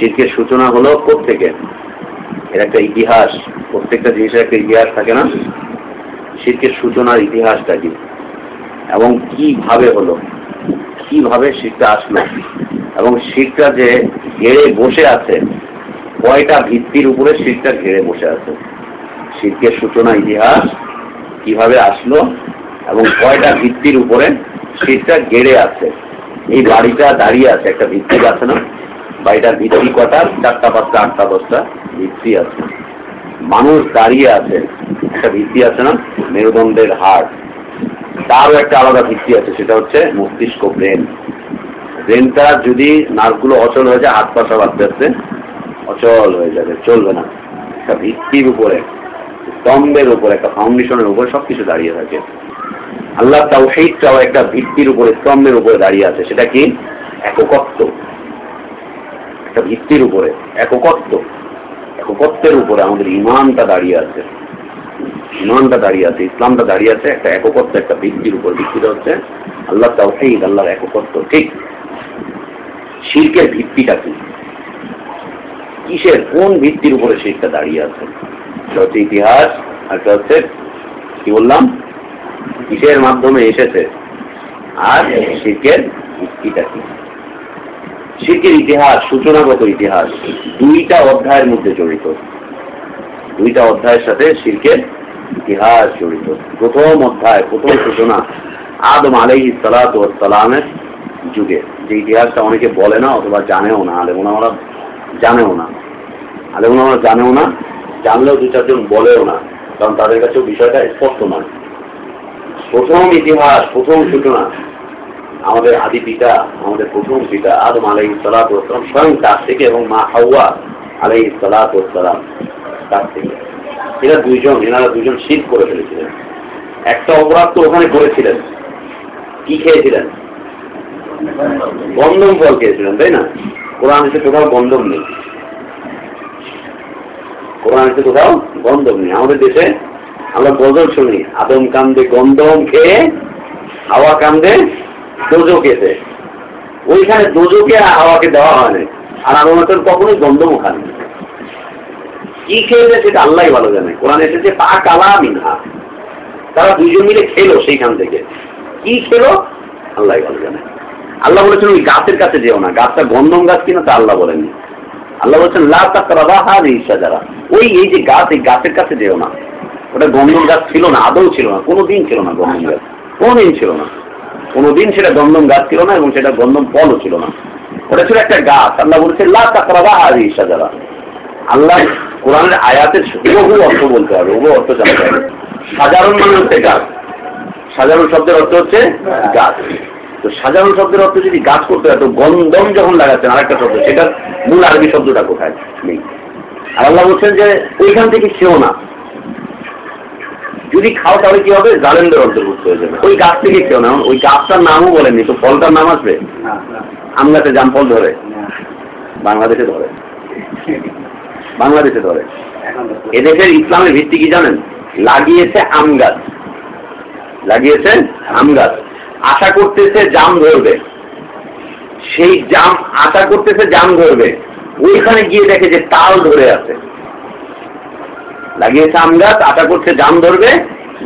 শিল্পের সূচনা হলো থেকে এর একটা ইতিহাস, প্রত্যেকটা জিনিসের একটা ইতিহাস থাকে না? শিল্পের সূচনার ইতিহাসটা কি? এবং কীভাবে হলো? কীভাবে শিখটা আসলো? এবং শিখটা যে ঘেরে বসে আছে, কয়টা ভিত্তির উপরে শিখটা ঘেরে বসে আছে? শিল্পের সূচনা ইতিহাস কীভাবে আসলো এবং কয়টা ভিত্তির উপরে শীতটা গেড়ে আছে? এই বাড়িটা দাঁড়িয়ে আছে, একটা ভিত্তি আছে না? বাড়িটার ভিত্তি কটা চারটা পাঁচটা আটটা দশটা ভিত্তি আছে। মানুষ দাঁড়িয়ে আছে, একটা ভিত্তি আছে না? মেরুদণ্ডের হাট তারও একটা আলাদা ভিত্তি আছে, সেটা হচ্ছে মস্তিষ্ক ব্রেন। ব্রেনটা যদি নার্ভগুলো অচল হয়ে যায়, হাত পা সব আস্তে অচল হয়ে যাবে, চলবে না। একটা ভিত্তির উপরে, স্তম্ভের উপরে, একটা ফাউন্ডেশনের উপরে সবকিছু দাঁড়িয়ে থাকে। আল্লাহ তাও সেইটাও একটা ভিত্তির উপরে, স্তম্ভের উপরে দাঁড়িয়ে আছে। সেটা কি? এককত্ব। একটা ভিত্তির উপরে, এককত্ব। এককত্বের উপরে আমাদের ইমানটা দাঁড়িয়ে আছে। ইমানটা দাঁড়িয়ে আছে, ইসলামটা দাঁড়িয়ে আছে, একটা এককত্ব, একটা ভিত্তির উপর ভিত্তিটা হচ্ছে আল্লাহ তাও সেই আল্লাহর এককত্ব। ঠিক শিল্পের ভিত্তিটা কি? কিসের, কোন ভিত্তির উপরে শিল্পটা দাঁড়িয়ে আছে? সেটা হচ্ছে ইতিহাস, আর হচ্ছে, কি বললাম? কিসের মাধ্যমে এসেছে? আর শিল্পের ভিত্তিটা কি? শিল্পের ইতিহাস, সূচনাগত ইতিহাস দুইটা অধ্যায়ের মধ্যে জড়িত। দুইটা অধ্যায়ের সাথে শিল্পের ইতিহাস জড়িত। প্রথম অধ্যায়, প্রথম সূচনা আদম আলাই সালামের যুগে। যে ইতিহাসটা অনেকে বলে না অথবা জানেও না আলেমুনামারা জানেও না। আলেমুনামারা জানেও না, জানলেও দু চারজন বলেও না, কারণ তাদের কাছেও বিষয়টা স্পষ্ট নয়। প্রথম ইতিহাস, প্রথম সূচনা আমাদের আদি পিতা, আমাদের প্রথম পিতা আদম আলাই সালাতাম স্বয়ং তার থেকে এবং মা হাওয়া আলাই সালাতাম তার থেকে। এরা দুইজন, এনারা দুজন শীত করে ফেলেছিলেন। একটা অপরাধ তো ওখানে করেছিলেন। কি খেয়েছিলেন? গন্ধম ফল খেয়েছিলেন, তাই না? কোরআন এসে কোথাও গন্ধম নেই। কোরআন এসে কোথাও গন্ধম নেই। আমাদের দেশে আমরা গজল শুনি, আদম কান্দে গন্ধম খেয়ে, হাওয়া কান্দে দোজো খেতে ওইখানে দোজোকে হাওয়াকে দেওয়া হয়নি আর আদমের কখনোই গন্ধমও খাননি কি খেয়েছে সেটা আল্লাহ ভালো জানে। কোরআন এসেছে পা কালা মিনহা। তারা দুইজন মিলে খেলো সেইখান থেকে। কি খেলো? আল্লাহ ভালো জানে। আল্লাহ বলেছেন, ওই গাছের কাছে যেও না। গাছটা গন্ধম গাছ কিনা তা আল্লাহ বলেননি। আল্লাহ বলছেন তাকরাবা ওই, এই যে গাছ, এই গাছের কাছে যেও না। ওটা গন্ধম গাছ ছিল না, আদৌ ছিল না। কোনো দিন ছিল না গন্ধম গাছ। কোনোদিন ছিল না। কোনোদিন সেটা গন্ধম গাছ ছিল না এবং সেটা গন্ধম ফলও ছিল না। ওটা ছিল একটা গাছ। আল্লাহ বলছে, লা তাকরাবা হাদিহি সাজারা আল্লাহ কোরআনের আয়াতের বহু অর্থ বলতে হবে বহু অর্থ জানতে হবে। সাধারণ মানে হচ্ছে গাছ। সাধারণ শব্দের অর্থ হচ্ছে গাছ। তো সাধারণ শব্দের অর্থ যদি গাছ করতে হয়, তো গন্ধম যখন লাগাচ্ছেন, আরেকটা শব্দ, সেটার মূল আরবি শব্দটা কোথায় নেই? আর আল্লাহ বলছেন যে, ওইখান থেকে খেও না। যদি খাও, তাহলে কি হবে? জালেনদের অন্তর্ভুক্ত হয়ে যাবে। ওই গাছ থেকে খেও না। ওই গাছটার নামও বলেননি, তো ফলটার নাম আসবে? আম গাছে জাম ফল ধরে। বাংলাদেশে ধরে। বাংলাদেশে ধরে। এদেশের ইসলামের ভিত্তি কি জানেন? লাগিয়েছে আম গাছ। লাগিয়েছে আম গাছ। আশা করতেছে জাম ধরবে। সেই জাম, আশা করতেছে জাম ধরবে। ওইখানে গিয়ে দেখে যে তাল ধরে আছে। লাগিয়েছে আম গাছ আশা করছে, জাম ধরবে।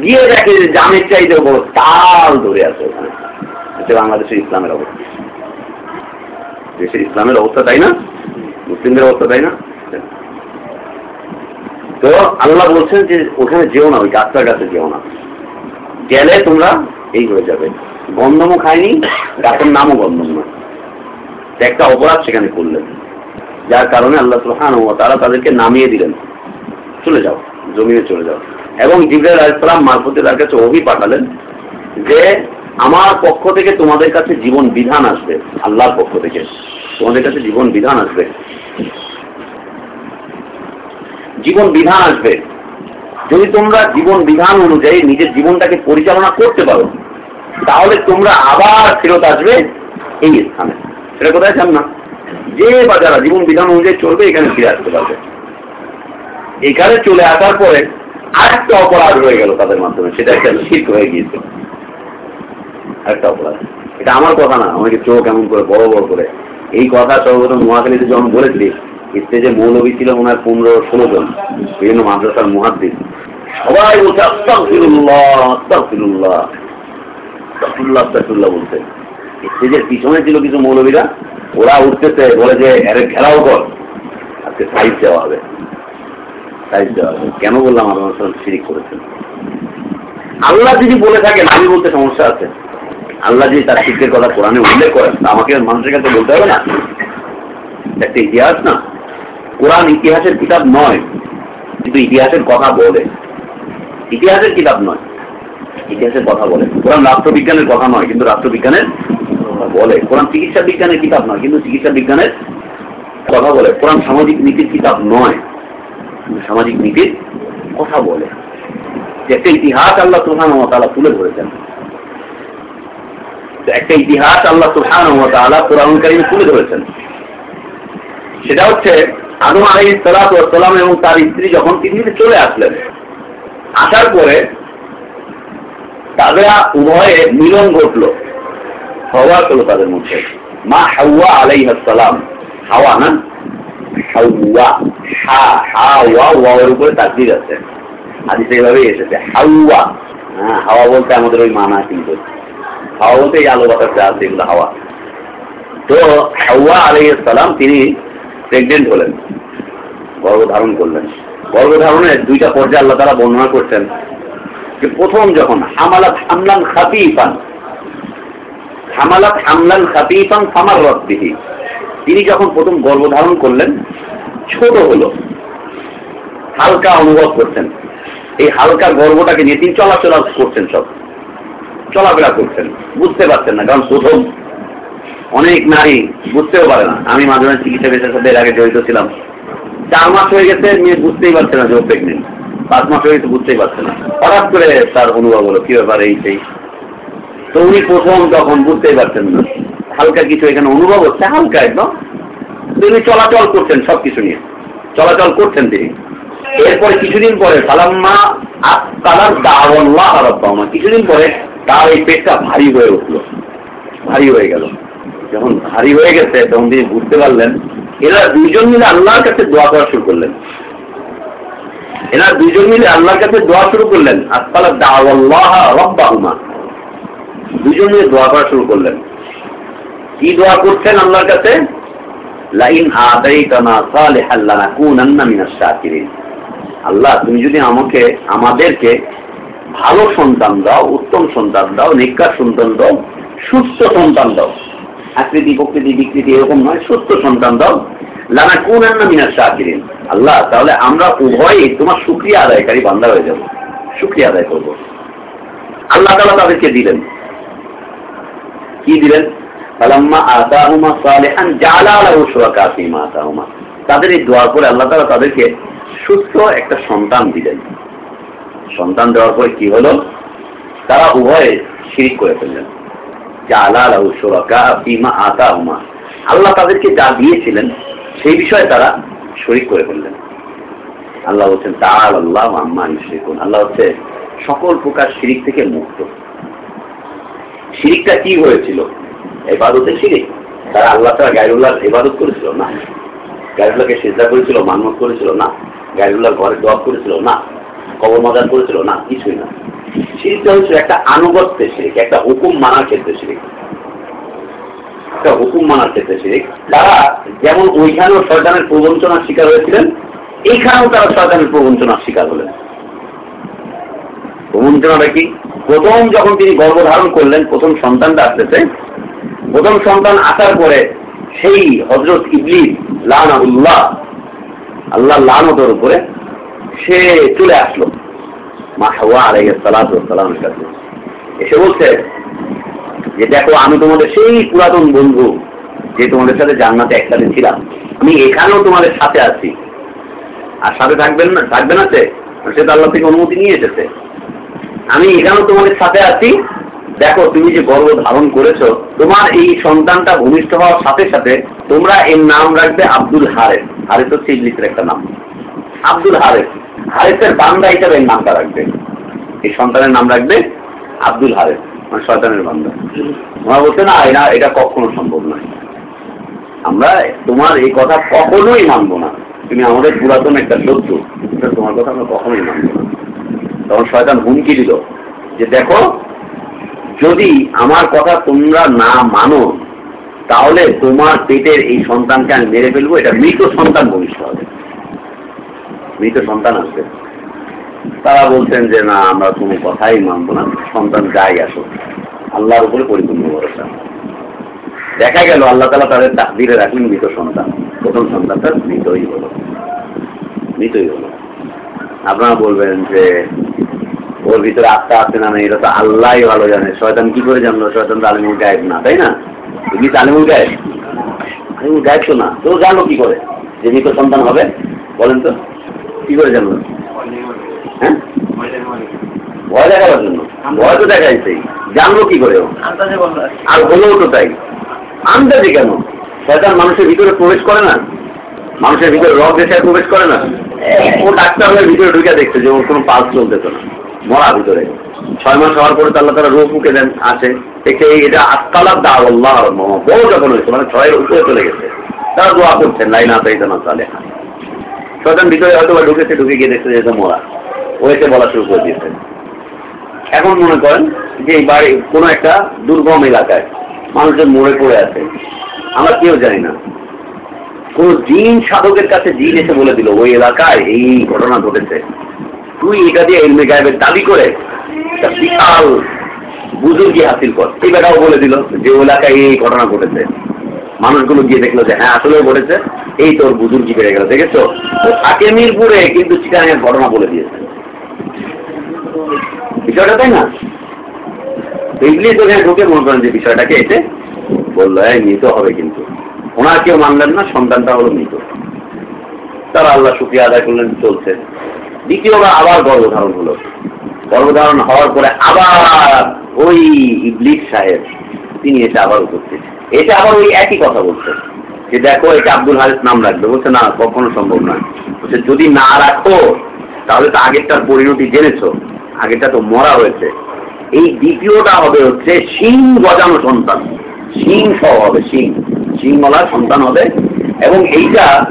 গিয়ে দেখে যে জামের চাইতে বড়, তাল ধরে আছে ওখানে। বাংলাদেশের ইসলামের অবস্থা। দেশের ইসলামের অবস্থা তাই না? মুসলিমদের অবস্থা তাই না? তো আল্লাহ বলছেন যে ওখানে যেও না, ওই গাছটার কাছে যেও না। গেলে তোমরা এই হয়ে যাবে। গন্ধমও খায়নি, গাছের নামও গন্ধম নয় একটা অপরাধ সেখানে করলেন। যার কারণে আল্লাহ সুলহান তারা তাদেরকে নামিয়ে দিলেন। চলে যাও, জমিনে চলে যাও। এবং জিবরাইল আলাইসালাম মারফতে তার কাছে অভি পাঠালেন যে, আমার পক্ষ থেকে তোমাদের কাছে জীবন বিধান আসবে, আল্লাহর পক্ষ থেকে। তোমাদের কাছে জীবন বিধান আসবে। জীবন বিধান আসবে। যদি তোমরা জীবন বিধান অনুযায়ী নিজের জীবনটাকে পরিচালনা করতে পারো, তাহলে তোমরা আবার ফেরত আসবে এই স্থানে। সেটা কোথায় চান না যে বা যারা জীবন বিধান অনুযায়ী চলবে, এখানে ফিরে আসতে পারবে। এখানে চলে আসার পরে আরেকটা অপরাধ হয়ে গেল তাদের মাধ্যমে, সেটা একটা শীত হয়ে গিয়েছে। আরেকটা অপরাধ। এটা আমার কথা না, আমাকে চোখ এমন করে বড় বড় করে। এই কথা সর্বপ্রথম নোয়াখালীতে যখন বলেছিলি স্টেজে মৌলবী ছিল হয় পনেরো ষোলো জন বিভিন্ন মাদ্রাসার মহাদ্দিন। সবাই বলছে আস্তাফিরুল্লাহ আস্তাফিরুল্লাহ আস্তাফুল্লাহ আস্তাফুল্লাহ বলছে। পিছনে ছিল কিছু মৌলবীরা, ওরা উঠতেছে, বলে যে, আরে, ঘেরাও কর, আজকে সাইজ দেওয়া হবে। সাইজ কেন বললাম আপনার সাথে শিরিক করেছেন? আল্লাহ যদি বলে থাকেন, আমি বলতে সমস্যা আছে। আল্লাহ যদি তার শিক্ষের কথা কোরআনে উল্লেখ করেন আমাকে মানুষের কাছে বলতে হবে না। একটা ইতিহাস না? কোরআন ইতিহাসের কিতাব নয়, কিন্তু ইতিহাসের কথা বলে। ইতিহাসের কিতাব নয়, ইতিহাসের কথা বলে। কোরআন রাষ্ট্রবিজ্ঞানের কথা নয়, কিন্তু রাষ্ট্রবিজ্ঞানের বলে। কোরআন চিকিৎসা বিজ্ঞানের কিতাব নয়, কিন্তু চিকিৎসা বিজ্ঞানের কথা বলে। কোরআন সামাজিক নীতির কিতাব নয়। সামাজিক নীতির কথা বলে। যে একটা ইতিহাস আল্লাহ সুহান তালা তুলে ধরেছেন। একটা ইতিহাস আল্লাহ সুহান কোরআন কারিম তুলে ধরেছেন। সেটা হচ্ছে আদম আলাই সালাম এবং তার স্ত্রী যখন পৃথিবীতে চলে আসলেন, আসার পরে তাদের উভয়ে মিলন ঘটলো। হওয়া হলো তাদের মধ্যে। মা হাওয়া আলাই সালাম, হাওয়া না তাকদির আছে। এসেছে হ্যাঁ হাওয়া বলতে আমাদের ওই মানা কিন্তু। হাওয়া বলতে এই আলো আছে, এগুলো হাওয়া। তো হাওয়া আলাই সালাম তিনি প্রেগনেন্ট হলেন। গর্ভধারণ করলেন। গর্ভধারণের দুইটা পর্যায়ে আল্লাহ তারা বর্ণনা করছেন যে প্রথম যখন হামালাত হামলান খাতি পান হামালাত হামলান খাতি পান ফামার রদ্দিহি তিনি যখন প্রথম গর্ভধারণ করলেন, ছোট হলো। হালকা অনুভব করছেন এই হালকা গর্বটাকে নিয়ে তিনি চলাচলা করছেন সব। চলাফেরা করছেন বুঝতে পারছেন না, কারণ প্রথম অনেক নারী বুঝতেও পারে না। আমি মাঝে মাঝে চিকিৎসা পেশার সাথে এর আগে জড়িত ছিলাম। চার মাস হয়ে গেছে, মেয়ে বুঝতেই পারছে না যে ও প্রেগনেন্ট পাঁচ মাস হয়ে গেছে, বুঝতেই পারছে না। হঠাৎ করে তার অনুভব হলো, কি ব্যাপার এই সেই? তো উনি প্রথম তখন বুঝতেই পারছেন না। হালকা কিছু এখানে অনুভব হচ্ছে, হালকা একদম। তিনি চলাচল করছেন সব কিছু নিয়ে। চলাচল করছেন তিনি। এরপরে কিছুদিন পরে সালাম্মা তালার দাওয়াল্লাহ আরব্বামা কিছুদিন পরে তার এই পেটটা ভারী হয়ে উঠল। ভারী হয়ে গেল। যখন ভারী হয়ে গেছে, তখন তিনি বুঝতে পারলেন এরা দুজন মিলে আল্লাহর কাছে দোয়া করা শুরু করলেন। এরা দুজন মিলে আল্লাহর কাছে দোয়া শুরু করলেন আসপালা দাওয়াল্লাহ রব্বাহুমা। দুজন মিলে দোয়া করা শুরু করলেন। কি দোয়া করছেন আল্লাহর কাছে? আল্লাহ, তুমি যদি আমাকে, আমাদেরকে ভালো সন্তান দাও, উত্তম সন্তান দাও নিকার সন্তান দাও, সুস্থ সন্তান দাও, আকৃতি, প্রকৃতি, বিকৃতি এরকম নয়, সুস্থ সন্তান দাও লানা কোন না মিনার শাকিরিন। আল্লাহ, তাহলে আমরা উভয়ই তোমার সুক্রিয়া আদায়কারী বান্দা হয়ে যাব। সুক্রিয়া আদায় করব। আল্লাহ তালা তাদেরকে দিলেন। কি দিলেন? তাদের এই দোয়ার পরে আল্লাহ তাআলা তাদেরকে সুস্থ একটা সন্তান দিলেন। সন্তান দেওয়ার পরে কি হলো? তারা উভয়ে শিরিক করে ফেললেন। জালা লাহু শুরাকা ফিমা আতাহুমা। আল্লাহ তাদেরকে যা দিয়েছিলেন, সেই বিষয়ে তারা শরিক করে ফেললেন। আল্লাহ হচ্ছেন তার আল্লাহ আম্মা ইউশরিকুন। আল্লাহ হচ্ছে সকল প্রকার শিরিক থেকে মুক্ত। শিরিকটা কি হয়েছিল? এবাদতে শিরিক। তারা আল্লাহ তারা গায়রুল্লাহর এবাদত করেছিল, না। গায়রুল্লাহকে সিজা করেছিল, মানমত করেছিল, না। গায়রুল্লাহর ঘরে দোয়া করেছিল, না। কবর মাজার করেছিল, না, কিছুই না। শিরিকটা হয়েছিল একটা আনুগত্যের শিরিক, একটা হুকুম মানার ক্ষেত্রে শিরিক। একটা হুকুম মানার ক্ষেত্রে শিরিক। তারা যেমন ওইখানেও শয়তানের প্রবঞ্চনার শিকার হয়েছিলেন, এইখানেও তারা শয়তানের প্রবঞ্চনার শিকার হলেন। প্রবঞ্চনাটা কি? প্রথম যখন তিনি গর্ভধারণ করলেন, প্রথম সন্তানটা আসতেছে প্রথম সন্তান আসার পরে সেই হজরত ইবলিস লানাউল্লাহ আল্লাহ লানতর উপরে সে চলে আসলো মা হাওয়া কাছে। এসে বলছে যে, দেখো, আমি তোমাদের সেই পুরাতন বন্ধু যে তোমাদের সাথে জান্নাতে একসাথে ছিলাম। আমি এখানেও তোমাদের সাথে আছি। আর সাথে থাকবেন না, থাকবে না সে তো আল্লাহ থেকে অনুমতি নিয়ে এসেছে। আমি এখানেও তোমাদের সাথে আছি দেখো, তুমি যে গর্ব ধারণ করেছ, তোমার এই সন্তানটা ভূমিষ্ঠ হওয়ার সাথে সাথে তোমরা এর নাম রাখবে আব্দুল হারেস। হারেস হচ্ছে ইংলিশের একটা নাম। আব্দুল হারেস। হারেসের বান্দা হিসাবে এর নামটা রাখবে। এই সন্তানের নাম রাখবে আব্দুল হারেস মানে শয়তানের বান্দা। ওরা বলছে, না এটা এটা কখনো সম্ভব নয়। আমরা তোমার এই কথা কখনোই মানবো না। তুমি আমাদের পুরাতন একটা শত্রু তোমার কথা আমরা কখনোই মানবো না। তখন শয়তান হুমকি দিল যে, দেখো যদি আমার কথা তোমরা না মানো, তাহলে তোমার পেটের এই সন্তানকে আমি মেরে ফেলব, এটা মৃত সন্তান ভবিষ্য হবে। মৃত সন্তান আসবে। তারা বলছেন যে, না, আমরা কোনো কথাই মানবো না, সন্তান যাই আসো আল্লাহর উপরে পরিপূর্ণ ভরসা। দেখা গেল, আল্লাহ তালা তাদের তাকদিরে রাখলেন মৃত সন্তান। প্রথম সন্তানটা মৃতই হলো। মৃতই হলো। আপনারা বলবেন যে ওর ভিতরে আত্মা আছে না এটা তো আল্লাহ ভালো জানে। শয়তান কি করে জানলো? শয়তান তো আলিমুল গায়েব না তাই না? তুমি তালিমুল গায়েব? আলিমুল গায়েব তো না। তো জানলো কি করে? যে মৃত সন্তান হবে বলেন তো কি করে জানলো? হ্যাঁ? ভয় দেখাবার জন্য। ভয় তো দেখাইছেই। জানলো কি করে আর হলেও তো তাই। আন্দাজে কেন? শয়তান মানুষের ভিতরে প্রবেশ করে না? মানুষের ভিতরে রক দেশে প্রবেশ করে না? ও ডাক্তার হয়ে ভিতরে ঢুকে দেখছে যে ওর কোনো পালস চলতেছে না। মরা ভিতরে। ছয় মাস হওয়ার পরে তাল্লা তারা রোগ মুখে দেন, আছে। দেখে এটা আত্মালার দা আল্লাহ বড় যখন হয়েছে মানে ছয়ের উপরে চলে গেছে। তারা দোয়া করছেন লাইন আতাইতে না তাহলে শয়তান ভিতরে হয়তো ঢুকেছে, ঢুকে গিয়ে দেখছে যে এটা মরা। ও এসে বলা শুরু করে দিয়েছে। এখন মনে করেন যে এই বাড়ি কোনো একটা দুর্গম এলাকায় মানুষজন মরে পড়ে আছে। আমরা কেউ জানি না। কোন জিন সাধকের কাছে জিন এসে বলে দিল, ওই এলাকায় এই ঘটনা ঘটেছে। তুই এটা দিয়ে এলমে গায়েবের দাবি করে বিশাল বুজুর্গি হাসিল কর। এই বেটাও বলে দিল যে এলাকায় এই ঘটনা ঘটেছে। মানুষগুলো গিয়ে দেখল যে হ্যাঁ আসলেও ঘটেছে। এই তোর বুজুর্গি বেড়ে গেল, দেখেছ? থাকে মিরপুরে, কিন্তু চিকানের ঘটনা বলে দিয়েছে। বিষয়টা তাই না? ইংলিশ ওখানে ঢুকে মনে করেন যে বিষয়টাকে এসে বলল হ্যাঁ মৃত হবে কিন্তু। ওনার কেউ মানলেন না, সন্তানটা হলো মৃত। তারা আল্লাহ শুক্রিয়া আদায় করলেন, চলছে। দ্বিতীয়বার আবার গর্ভধারণ হলো। গর্ভধারণ হওয়ার পরে আবার ওই ইবলিক সাহেব, তিনি এসে আবার উপস্থিত। এসে আবার ওই একই কথা বলছে। যে দেখো, এটা আব্দুল হারিস নাম রাখবে। বলছে, না, কখনো সম্ভব নয়। বলছে, যদি না রাখো, তাহলে তো আগেরটার পরিণতি জেনেছো। আগেরটা তো মরা হয়েছে। এই দ্বিতীয়টা হবে হচ্ছে শিং গজানো সন্তান। শিং সহ হবে শিং। শিংওয়ালা সন্তান হবে। এবং এইটা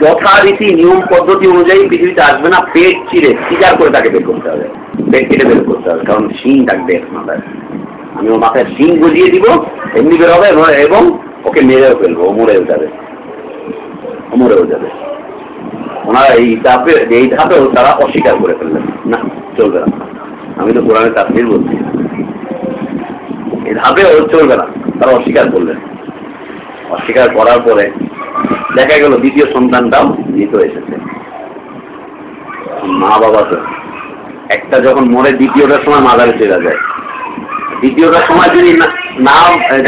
যথারীতি নিয়ম পদ্ধতি অনুযায়ী পৃথিবীতে আসবে না, পেট চিরে সিজার করে তাকে বের করতে হবে। পেট কেটে বের করতে হবে, কারণ শিং থাকবে মাথায়। আমি ওর মাথায় শিং গজিয়ে দিব, এমনি বের হবে এবং ওকে মেরেও ফেলব মরেও যাবে। মরেও যাবে। ওনারা এই ধাপে, এই ধাপেও তারা অস্বীকার করে ফেললেন। না, চলবে না। আমি তো কোরআনের তাফসির বলছি। এই ধাপেও চলবে না, তারা অস্বীকার করলেন। অস্বীকার করার পরে দেখা গেল দ্বিতীয় সন্তানটাও মৃত এসেছে মা বাবা তো। একটা যখন মরে দ্বিতীয়টার সময় মাজারে চলে যায়। দ্বিতীয়টার সময় যদি না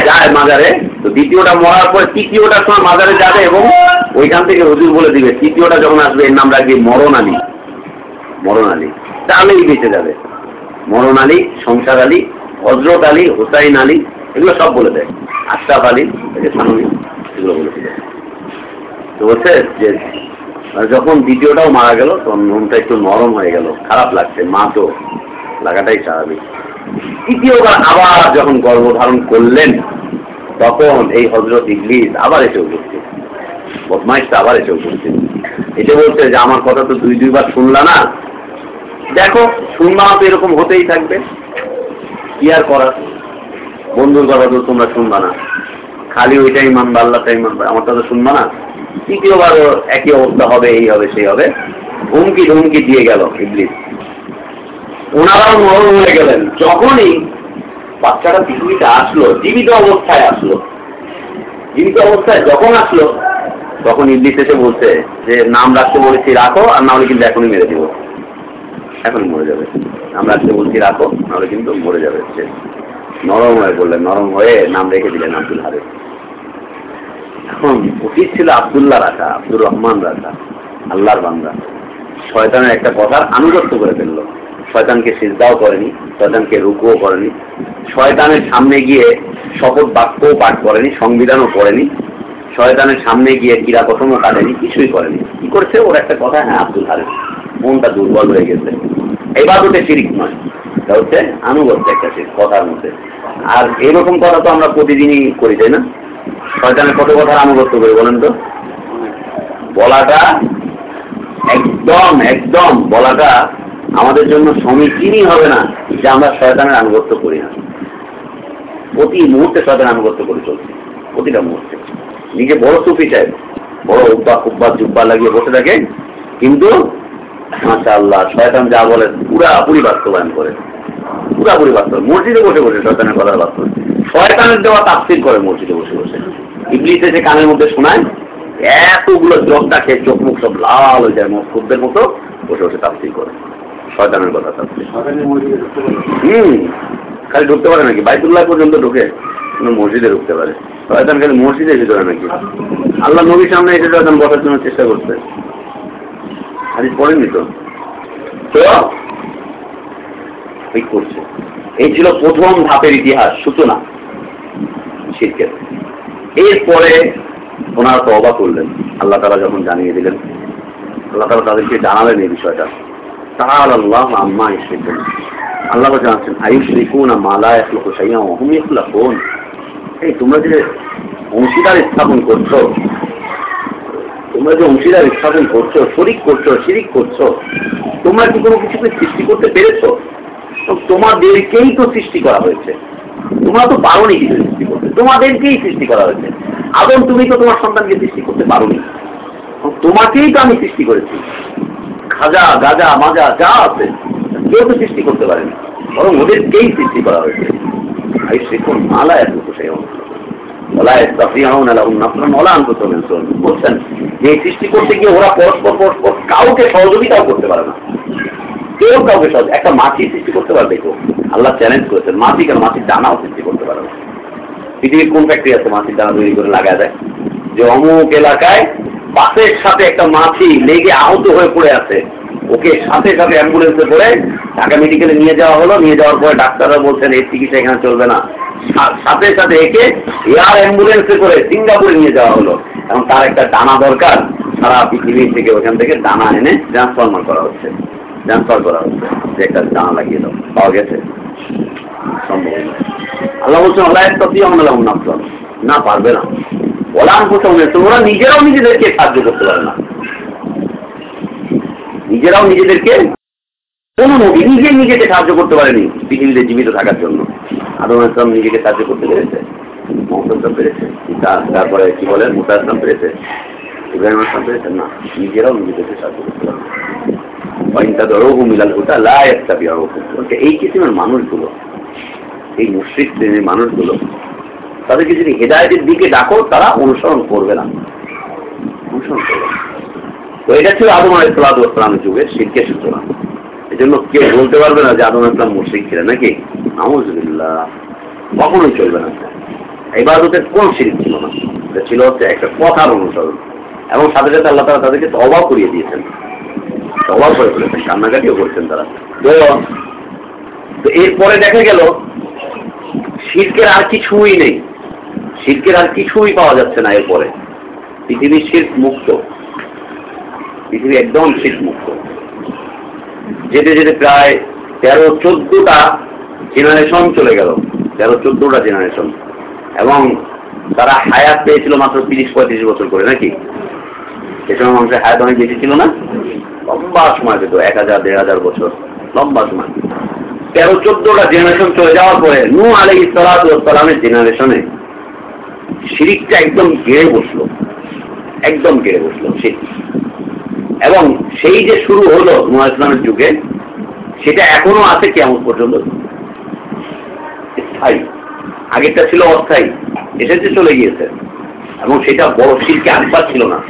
যায় মাজারে, তো দ্বিতীয়টা মরার পর তৃতীয়টার সময় মাজারে যাবে এবং ওইখান থেকে হুজুর বলে দিবে, তৃতীয়টা যখন আসবে, এর নাম রাখবে মরণ আলী। মরণ আলী। তাহলেই বেঁচে যাবে। মরণ আলী, সংসার আলী হজরত আলী, হোসাইন আলী, এগুলো সব বলে দেয়। আশরাফ আলী সানুনি এগুলো বলে দিবে। বলছে যে যখন দ্বিতীয়টাও মারা গেল, তখন মনটা একটু নরম হয়ে গেল, খারাপ লাগছে, মা তো, লাগাটাই স্বাভাবিক। তৃতীয়বার আবার যখন গর্ভধারণ করলেন, তখন এই হজরত ইংলিশ আবার এসে উপস্থিত। বদমাইশটা আবার এসে উপস্থিত। এসে বলছে যে, আমার কথা তো দুই, দুইবার শুনলা না? দেখো, শুনবা তো এরকম হতেই থাকবে। কি আর করার? বন্ধুর কথা তো তোমরা শুনবা না। খালি ওইটাই মানবা, আল্লাহটাই মানবা আমার কথা শুনবা না। তৃতীয়বার একই অবস্থা হবে, এই হবে, সেই হবে। হুমকি ধুমকি দিয়ে গেল ইংলিশ ওনারাও নরম হয়ে গেলেন। যখনই বাচ্চাটা পৃথিবীতে আসলো, জীবিত অবস্থায় আসলো, জীবিত অবস্থায় যখন আসলো, তখন ইংলিশ এসে বলছে যে, নাম রাখতে বলেছি, রাখো, আর নাহলে কিন্তু এখনই মেরে দিব। এখন মরে যাবে। নাম রাখতে বলছি, রাখো নাহলে কিন্তু মরে যাবে সে। নরম হয়ে বললেন, নরম হয়ে নাম রেখে দিলেন আব্দুল হারে ছিল আবদুল্লাহ আব্দুর রহমান আল্লাহর বান্দা। শয়তানের একটা কথার আনুগত্য করে শয়তানকে করেনি, শয়তানকে রুকুও করেনি। শয়তানের সামনে গিয়ে শপথ বাক্যও পাঠ করেনি, সংবিধানও করেনি। শয়তানের সামনে গিয়ে ক্রীড়া কথমও কাটেনি, কিছুই করেনি। কি করছে? ওর একটা কথা হ্যাঁ আব্দুল হারিস মনটা দুর্বল হয়ে গেছে। এবার ওটা শিরিক নয়। হচ্ছে আনুগত্য একটা কথার মধ্যে। আর এরকম কথা তো আমরা প্রতিদিনই করি, তাই না? শয়তানের কত কথার আনুগত্য করে বলেন তো? বলাটা একদম একদম বলাটা আমাদের জন্য সমীচীনই হবে না, যে আমরা শয়তানের আনুগত্য করি না। প্রতি মুহূর্তে শয়তানের আনুগত্য করে চলছি, প্রতিটা মুহূর্তে। নিজে বড় সুফি চাই, বড় উব্বা কুব্বা জুব্বা লাগিয়ে বসে থাকে, কিন্তু মাসা আল্লাহ শয়তান যা বলে পুরাপুরি বাস্তবায়ন করে। পুরাপুরি বাস্তব মসজিদে বসে বসে শয়তানের কথা বাস্তব শয়তানের দেওয়া তাফসির করে মসজিদে বসে বসে। ইবলিতে যে কানের মধ্যে শোনায় এতগুলো জগটা খেয়ে চোখ মুখ সব লাল হয়ে যায় মসকুদ্দের মতো বসে বসে তাফসির করে। শয়তানের কথা তাফসির। হুম খালি ঢুকতে পারে নাকি? বাইতুল্লাহ পর্যন্ত ঢুকে কোনো মসজিদে ঢুকতে পারে। শয়তান খালি মসজিদে ভিতরে নাকি? আল্লাহ নবীর সামনে এসে শয়তান বসার জন্য চেষ্টা করছে। হাদিস পড়েননি তো? তো করছে। এই ছিল প্রথম ধাপের ইতিহাস সূচনা। শীতকের এরপরে ওনারা তো অবাক করলেন। আল্লাহ তারা যখন জানিয়ে দিলেন, আল্লাহ তারা তাদেরকে জানালেন এই বিষয়টা। তাহার আল্লাহ আম্মা আল্লাহ জানাচ্ছেন আয়ুষ রিকুন মালা একলোক সাইয়া অহম ইখলা কোন এই তোমরা যে অংশীদার স্থাপন করছ, তোমরা যে অংশীদার স্থাপন করছ, শরিক করছ, শিরিক করছ, তোমরা কি কোনো কিছুকে সৃষ্টি করতে পেরেছ? তোমাদেরকেই তো সৃষ্টি করা হয়েছে। তোমরা তো পারোনি কিছু সৃষ্টি করতে। তোমাদেরকেই সৃষ্টি করা হয়েছে। আদম, তুমি তো তোমার সন্তানকে সৃষ্টি করতে পারোনি। তোমাকেই তো আমি সৃষ্টি করেছি। খাজা, গাজা, মাজা, যা আছে, কেউ তো সৃষ্টি করতে পারেনি। বরং ওদেরকেই সৃষ্টি করা হয়েছে। আই শিখুন মালা এত সেই বলছেন, যে সৃষ্টি করতে গিয়ে ওরা পরস্পর পরস্পর কাউকে সহযোগিতাও করতে পারে না। কেউ কাউকে সহজ একটা মাছি সৃষ্টি করতে পারবে কেউ। আল্লাহ চ্যালেঞ্জ করেছেন কেন? দানাও সৃষ্টি করতে পারে না। পৃথিবীর কোন ফ্যাক্টরি আছে দানা তৈরি করে লাগা যায় যে অমুক এলাকায় বাসের সাথে একটা মাছি লেগে আহত হয়ে পড়ে আছে, ওকে সাথে সাথে অ্যাম্বুলেন্সে করে ঢাকা মেডিকেলে নিয়ে যাওয়া হলো। নিয়ে যাওয়ার পরে ডাক্তাররা বলছেন চিকিৎসা এখানে চলবে না। সাথে সাথে একে এয়ার অ্যাম্বুলেন্সে করে সিঙ্গাপুরে নিয়ে যাওয়া হলো। এবং তার একটা দানা দরকার। সারা পৃথিবী থেকে ওখান থেকে দানা এনে ট্রান্সফরমার করা হচ্ছে। ট্রান্সফার করা হচ্ছে। যে একটা দানা লাগিয়ে দাও। পাওয়া গেছে? সম্ভব আল্লাহ বলছেন আল্লাহ ততি আমরা না, পারবে না। বলাম কোথাও তোমরা নিজেরাও নিজেদেরকে সাহায্য করতে পারে না। নিজেরাও নিজেদেরকে কোনো নবী নিজে নিজেকে সাহায্য করতে পারেনি পৃথিবীতে জীবিত থাকার জন্য। আদম ইসলাম নিজেকে সাহায্য করতে পেরেছে। মোহাম্মদ পেরেছে। তারপরে কি বলে মুসা ইসলাম পেরেছে। ইব্রাহিম আসলাম পেরেছেন না, নিজেরাও নিজেদেরকে সাহায্য করতে পারে মিলাল হুটা এই কিসিমের মানুষগুলো, এই মুশ্রিক শ্রেণির মানুষগুলো, তাদেরকে যদি হেদায়তের দিকে ডাকো, তারা অনুসরণ করবে না। অনুসরণ করবে তো এটা ছিল যুগের শিল্পের সূচনা। এই জন্য কেউ বলতে পারবে না যে আদম ইসলাম মুশ্রিক ছিলেন নাকি? আমজুবিল্লাহ কখনোই চলবে না। ইবাদতের কোন শিরিক ছিল না। ছিল হচ্ছে একটা কথার অনুসরণ। এবং সাথে সাথে আল্লাহ তারা তাদেরকে অভাব করিয়ে দিয়েছেন। অভাব করে ফেলেছেন কান্নাকাটিও করছেন তারা। তো এরপরে দেখা গেল শিল্পের আর কিছুই নেই। শিল্পের আর কিছুই পাওয়া যাচ্ছে না এরপরে। পৃথিবীর শিল্প মুক্ত। পৃথিবী একদম শীত মুক্ত। যেতে যেতে প্রায় তেরো চোদ্দটা জেনারেশন চলে গেল। তেরো চোদ্দটা জেনারেশন এবং তারা হায়াত পেয়েছিল মাত্র তিরিশ পঁয়ত্রিশ বছর করে, নাকি? সে সময় মানুষের হায়াত অনেক বেশি ছিল না? লম্বা সময় পেত এক হাজার, দেড় হাজার বছর, লম্বা সময়। তেরো, চোদ্দটা জেনারেশন চলে যাওয়ার পরে নু আলী সালামের জেনারেশনে শিরিকটা একদম গেড়ে বসল। একদম গেড়ে বসল শিরিক এবং সেই যে শুরু হলো নুয়া ইসলামের যুগে, সেটা এখনও আছে কেমন পর্যন্ত। স্থায়ী। আগেরটা ছিল অস্থায়ী, এসেছে, চলে গিয়েছে। এবং সেটা বড় শিরকে আকবার ছিল না।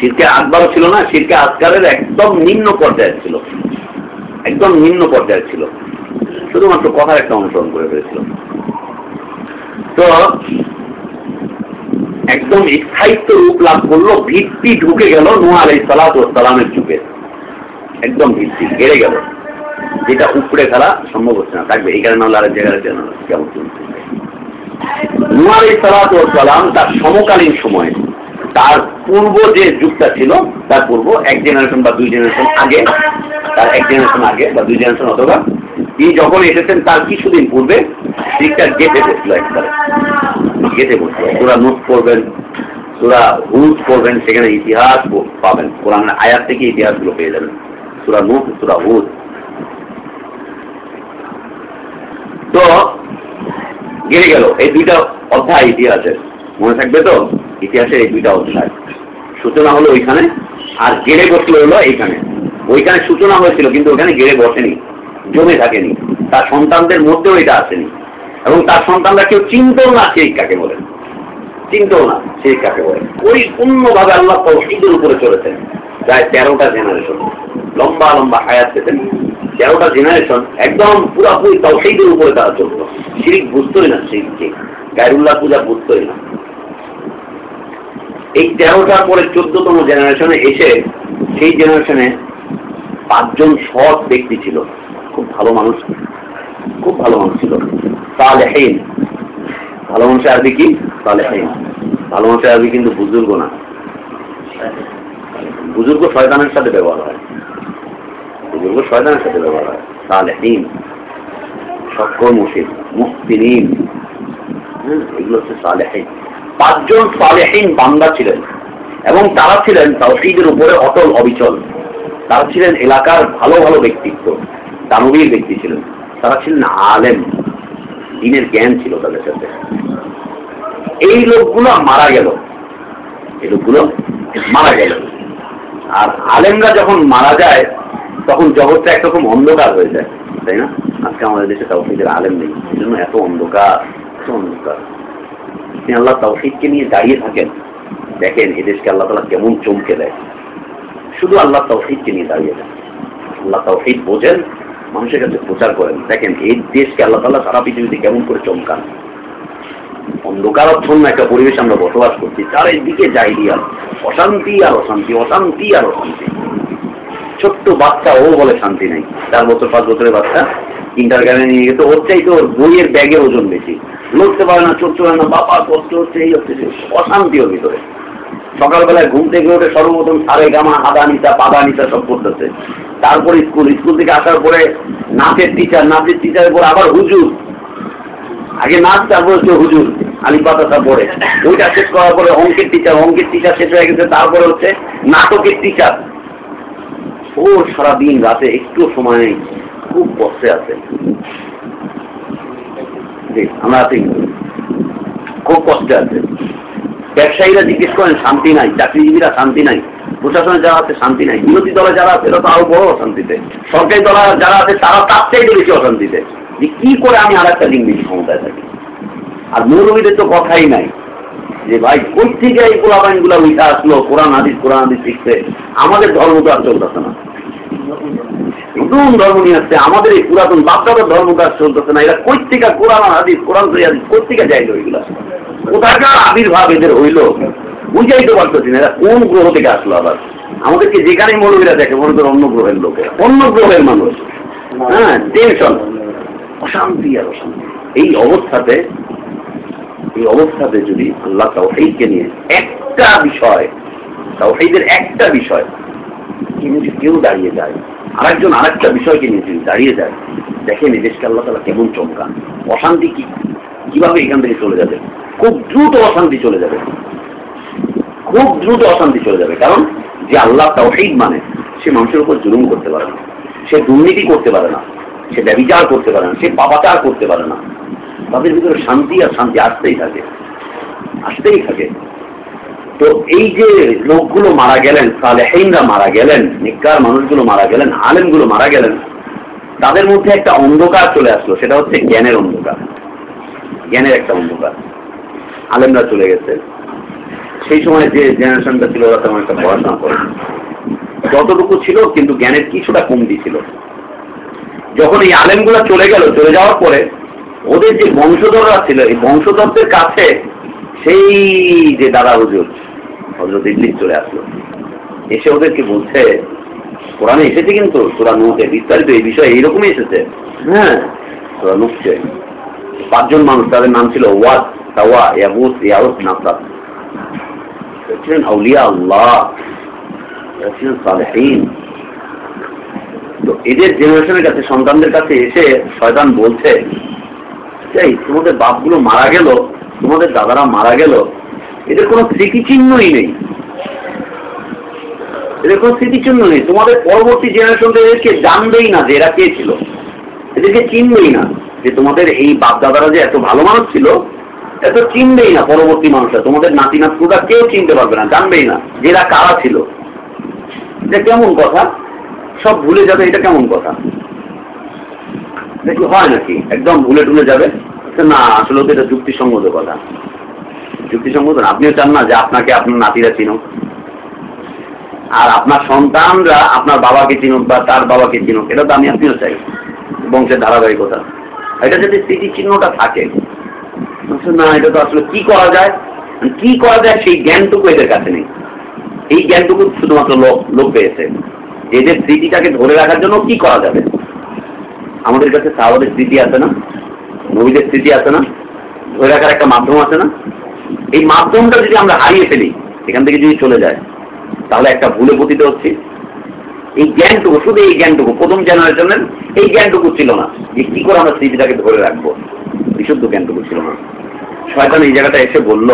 শিরকে আকবারও ছিল না, শিরকে আজকারের একদম নিম্ন পর্যায়ের ছিল। একদম নিম্ন পর্যায়ের ছিল। শুধুমাত্র কথার একটা অনুসরণ করে ফেলেছিল। তো একদম স্থায়িত্ব রূপ লাভ করল, ভিত্তি ঢুকে গেল নোয়া আলাই সালামের যুগে। একদম ভিত্তি গেড়ে গেল। যেটা উপরে ফেলা সম্ভব হচ্ছে না। থাকবে এই কারণে আরেক জায়গায় কেমন নোয়া আলাই সালাম তার সমকালীন সময়ে তার পূর্ব যে যুগটা ছিল, তার পূর্ব এক জেনারেশন বা দুই জেনারেশন আগে, তার এক জেনারেশন আগে বা দুই জেনারেশন অথবা, তিনি যখন এসেছেন তার কিছুদিন পূর্বে দিকটা গেটে গেছিল একবারে। গেটে বসবে সুরা নোট করবেন তোরা হুদ করবেন সেখানে ইতিহাস পাবেন। কোরআন আয়াত থেকে ইতিহাসগুলো পেয়ে যাবেন। তোরা নোট তোরা হুদ। তো গেড়ে গেল। এই দুইটা অধ্যায় ইতিহাসের। মনে থাকবে তো? ইতিহাসের এই দুইটা অধ্যায়। সূচনা হলো ওইখানে, আর গেড়ে বসল হলো এইখানে। ওইখানে সূচনা হয়েছিল, কিন্তু ওখানে গেড়ে বসেনি, জমে থাকেনি। তার সন্তানদের মধ্যেও এটা আসেনি। এবং তার সন্তানরা কেউ চিনতেও না সেই কাকে বলে। চিনতেও না সেই কাকে বলে। ওই অন্যভাবে আল্লাহ তৌহিদের উপরে চলেছেন। প্রায় তেরোটা জেনারেশন লম্বা লম্বা হায়াত পেতেন। তেরোটা জেনারেশন একদম পুরাপুরি তৌহিদের উপরে তারা চলতো। শিরিক বুঝতোই না শিরিককে। গায়রুল্লাহ পূজা বুঝতোই না। এই তেরোটার পরে চোদ্দতম জেনারেশনে এসে সেই জেনারেশনে পাঁচজন সৎ ব্যক্তি ছিল। খুব ভালো মানুষ। খুব ভালো মানুষ ছিল। সালেহীন। ভালো মানুষের আরবি কি? সালেহীন। ভালো মানুষের আরবি কিন্তু বুজুর্গ না। বুজুর্গ শয়তানের সাথে ব্যবহার হয়। বুজুর্গ শয়তানের সাথে ব্যবহার হয়। সালেহীন। মুসিদ মুক্তিনীন এগুলো হচ্ছে সালেহীন। পাঁচজন সালেহীন বান্দা ছিলেন। এবং তারা ছিলেন তাওসিদের উপরে অটল অবিচল। তারা ছিলেন এলাকার ভালো ভালো ব্যক্তিত্ব, দানবীর ব্যক্তি ছিলেন। তারা ছিলেন আলেম, দিনের জ্ঞান ছিল তাদের সাথে। এই লোকগুলো মারা গেল। এই লোকগুলো মারা গেল। আর আলেমরা যখন মারা যায়, তখন জগৎটা একরকম অন্ধকার হয়ে যায়, তাই না? আজকে আমাদের দেশে তাওফিদের আলেম নেই। এই জন্য এত অন্ধকার এত অন্ধকার। আপনি আল্লাহ তাওফিদকে নিয়ে দাঁড়িয়ে থাকেন, দেখেন এদেশকে আল্লাহ তালা কেমন চমকে দেয়। শুধু আল্লাহ তৌহিদকে নিয়ে দাঁড়িয়ে দেন আল্লাহ তৌহিদ বোঝেন, মানুষের কাছে প্রচার করেন। দেখেন এই দেশকে আল্লাহ তাল্লাহ সারা পৃথিবীতে কেমন করে চমকান। অন্ধকারাচ্ছন্ন একটা পরিবেশ আমরা বসবাস করছি চারিদিকে যাই দিয়া অশান্তি আর অশান্তি অশান্তি আর অশান্তি। ছোট্ট বাচ্চা ও বলে শান্তি নেই। চার বছর, পাঁচ বছরের বাচ্চা কিন্টার গাড়ি নিয়ে গেছে ওর চাই তো বইয়ের ব্যাগের ওজন বেশি। লড়তে পারে না, চড়তে পারে না, বাবা কষ্ট হচ্ছে, এই হচ্ছে অশান্তি ওর ভিতরে। সকালবেলায় ঘুম থেকে উঠে সর্বপ্রথম সারে গামা আদা নিতা পাদা নিতা সব করতেছে তারপরে স্কুল স্কুল থেকে আসার পরে নাচের টিচার নাচের টিচারের পর আবার হুজুর। আগে নাচ, তারপর হচ্ছে হুজুর আলি পাতা পড়ে। ওইটা শেষ করার পরে অঙ্কের টিচার অঙ্কের টিচার শেষ হয়ে গেছে, তারপরে হচ্ছে নাটকের টিচার ও সারাদিন রাতে একটু সময় নেই। খুব কষ্টে আছে। আমরা আছি। খুব কষ্টে আছে। ব্যবসায়ীরা জিজ্ঞেস করেন, শান্তি নাই, চাকরিজীবীরা শান্তি নাই, প্রশাসনে যারা আছে শান্তি নাই, বিরোধী দলে যারা আছে তারা তো আরও বড় অশান্তিতে। সরকারি দল যারা আছে তারা তার চাইতে বেশি অশান্তিতে। যে কি করে আমি আর একটা দিন বেশি ক্ষমতায় থাকি? আর মৌলবীদের তো কথাই নাই যে, ভাই কোন থেকে এই কোরআনগুলা উঠে আসলো? কোরআন, হাদিস কোরআন, হাদিস শিখতে আমাদের ধর্ম তো আর চলতেছে না। নতুন ধর্ম নিয়ে আসছে, আমাদের এই পুরাতন বাপদাদার ধর্ম আর চলতেছে না। এরা কই থেকে কোরআন, হাদিস কোরআন হাদিস কই থেকে যাইলো এগুলা। কোথাকার আবির্ভাব এদের হইল, বুঝাইতে পারতেছি না, এরা কোন গ্রহ থেকে আসলো আবার? আমাদেরকে যেখানে মৌলবীরা দেখে, মনে করো অন্য গ্রহের লোকে, অন্য গ্রহের মানুষ। হ্যাঁ টেনশন অশান্তি আর অশান্তি। এই অবস্থাতে এই অবস্থাতে যদি আল্লাহ তাওহীদকে নিয়ে একটা বিষয়, তাওহীদের একটা বিষয় কিন্তু কেউ দাঁড়িয়ে যায় আরেকজন আরেকটা বিষয়কে নিয়ে যদি দাঁড়িয়ে যায় দেখেন দেশকে আল্লাহ তালা কেমন চমকান। অশান্তি কি? কীভাবে এখান থেকে চলে যাবে? খুব দ্রুত অশান্তি চলে যাবে। খুব দ্রুত অশান্তি চলে যাবে। কারণ যে আল্লাহ তাওহীদ মানে সে মানুষের উপর জুলুম করতে পারে না। সে দুর্নীতি করতে পারে না। সে ব্যবিচার করতে পারে না। সে পাপাচার করতে পারে না। তাদের ভিতরে শান্তি আর শান্তি আসতেই থাকে। আসতেই থাকে। তো এই যে লোকগুলো মারা গেলেন, সালেহীনরা মারা গেলেন, নিকার মানুষগুলো মারা গেলেন, আলেমগুলো মারা গেলেন, তাদের মধ্যে একটা অন্ধকার চলে আসলো, সেটা হচ্ছে জ্ঞানের অন্ধকার। জ্ঞানের একটা অন্ধকার। আলেমরা চলে গেছে। সেই সময় যে জেনারেশনটা ছিল, ওরা তেমন একটা পড়াশোনা করে যতটুকু ছিল, কিন্তু জ্ঞানের কিছুটা কমতি ছিল। যখন এই আলেমগুলা চলে গেল, চলে যাওয়ার পরে, ওদের যে বংশধররা ছিল, এই বংশধরদের কাছে সেই যে দাদা হুজুর হজরত ইডলিস চলে আসলো। এসে ওদেরকে বলছে, কোরআনে এসেছে কিন্তু? তোরা নুতে বিস্তারিত এই বিষয়ে এইরকমই এসেছে? হ্যাঁ তোরা নুকছে পাঁচজন মানুষ, তাদের নাম ছিল ওয়াদ তাওয়া ইয়াবুস, ইয়াউস নাসাদ ছিলেন আউলিয়া আল্লাহ ছিলেন তো এদের জেনারেশনের কাছে, সন্তানদের কাছে এসে শয়তান বলছে তোমাদের বাপগুলো মারা গেল, তোমাদের দাদারা মারা গেল এদের কোনো স্মৃতিচিহ্নই নেই। এদের কোনো স্মৃতিচিহ্ন নেই। তোমাদের পরবর্তী জেনারেশন এদেরকে জানবেই না যে এরা কে ছিল। এদেরকে চিনবেই না যে তোমাদের এই বাপ দাদারা যে এত ভালো মানুষ ছিল এত চিনবেই না পরবর্তী মানুষরা। তোমাদের নাতি নাতকুরা কেউ চিনতে পারবে না, জানবেই না যে এরা কারা ছিল। এটা কেমন কথা? সব ভুলে যাবে, এটা কেমন কথা? দেখি, হয় নাকি? একদম ভুলে টুলে যাবে। না, আসলে তো এটা যুক্তিসঙ্গত কথা। যুক্তিসঙ্গত না আপনিও চান না যে আপনাকে আপনার নাতিরা চিনুক। আর আপনার সন্তানরা আপনার বাবাকে চিনুক বা তার বাবাকে চিনুক, এটা তো আমি আপনিও চাই, বংশের ধারাবাহিকতা। এটা যদি চিহ্নটা থাকে না, এটা তো আসলে কি করা যায়? কি করা যায় সেই জ্ঞানটুকু এদের কাছে নেই। এই জ্ঞানটুকু শুধুমাত্র লোক লোক পেয়েছে। এদের স্মৃতিটাকে ধরে রাখার জন্য কি করা যাবে? আমাদের কাছে সাহাবাদের স্মৃতি আছে না? নবীদের স্মৃতি আছে না? ধরে রাখার একটা মাধ্যম আছে না? এই মাধ্যমটা যদি আমরা হারিয়ে ফেলি, এখান থেকে যদি চলে যায়, তাহলে একটা ভুলে পতিত হচ্ছে। এই জ্ঞানটুকু, শুধু এই জ্ঞানটুকু, প্রথম জেনারেশনের এই জ্ঞানটুকু ছিল না, যে কি করে আমরা স্মৃতিটাকে ধরে রাখব, বিশুদ্ধ জ্ঞানটুকু ছিল না। শয়তান এই জায়গাটা এসে বলল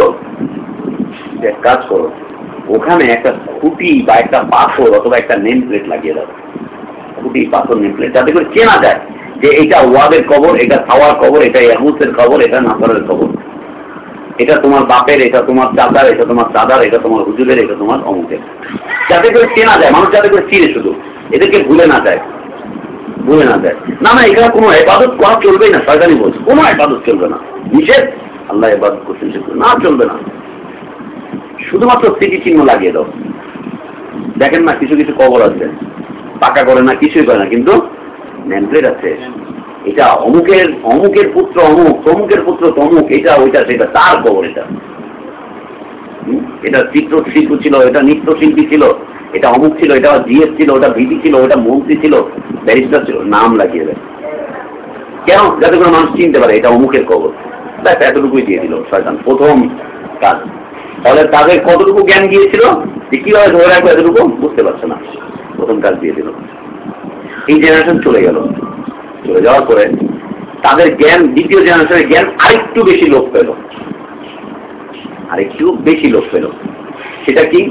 যে কাজ করো, ওখানে একটা খুঁটি বা একটা পাথর অথবা একটা নেম প্লেট লাগিয়ে দাও। খুঁটি, পাথর, নেম প্লেট, যাতে করে চেনা যায় যে এটা ওয়াদের কবর, এটা খাওয়ার কবর, এটা ইয়াহুসের খবর এটা নাসারের খবর এটা তোমার বাপের, এটা তোমার চাদার এটা তোমার চাদার এটা তোমার হুজুরের, এটা তোমার অমুকের। যাতে করে চেনা যায়, মানুষ যাতে করে চিনে শুধু। এদেরকে ভুলে না যায়। ভুলে না যায়। না না, এখানে কোনো এবাদত করা চলবেই না সরকারি বলছে। কোনো এবাদত চলবে না। নিষেধ? আল্লাহ এবাদত করছেন না, চলবে না। শুধুমাত্র স্মৃতি চিহ্ন লাগিয়ে দাও। দেখেন না, কিছু কিছু কবর আছে। পাকা করে না, কিছুই করে না, কিন্তু নেমপ্লেট আছে। এটা অমুকের অমুকের পুত্র অমুক, তমুকের পুত্র তমুক, এটা, ওইটা, সেটা তার কবর এটা। এটা চিত্র শিল্প ছিল, এটা নৃত্যশিল্পী ছিল, এটা অমুক ছিল, এটা জিএস ছিল, ওটা ভিপি ছিল, ওটা মন্ত্রী ছিল, ব্যারিস্টার ছিল, নাম লাগিয়ে দেয়। কেন? যাতে করে মানুষ চিনতে পারে, এটা অমুকের কবর ব্যাস, এতটুকুই দিয়ে দিল শয়তান, প্রথম কাজ। তাহলে তাদের কতটুকু জ্ঞান গিয়েছিল যে কীভাবে ধরে রাখবে এতটুকু? বুঝতে পারছে না। প্রথম কাজ দিয়ে দিল। এই জেনারেশন চলে গেল। চলে যাওয়ার পরে তাদের জ্ঞান, দ্বিতীয় জেনারেশনের জ্ঞান আরেকটু বেশি লোক পেল। আরেকটু বেশি লোক পেল। সেটা কি?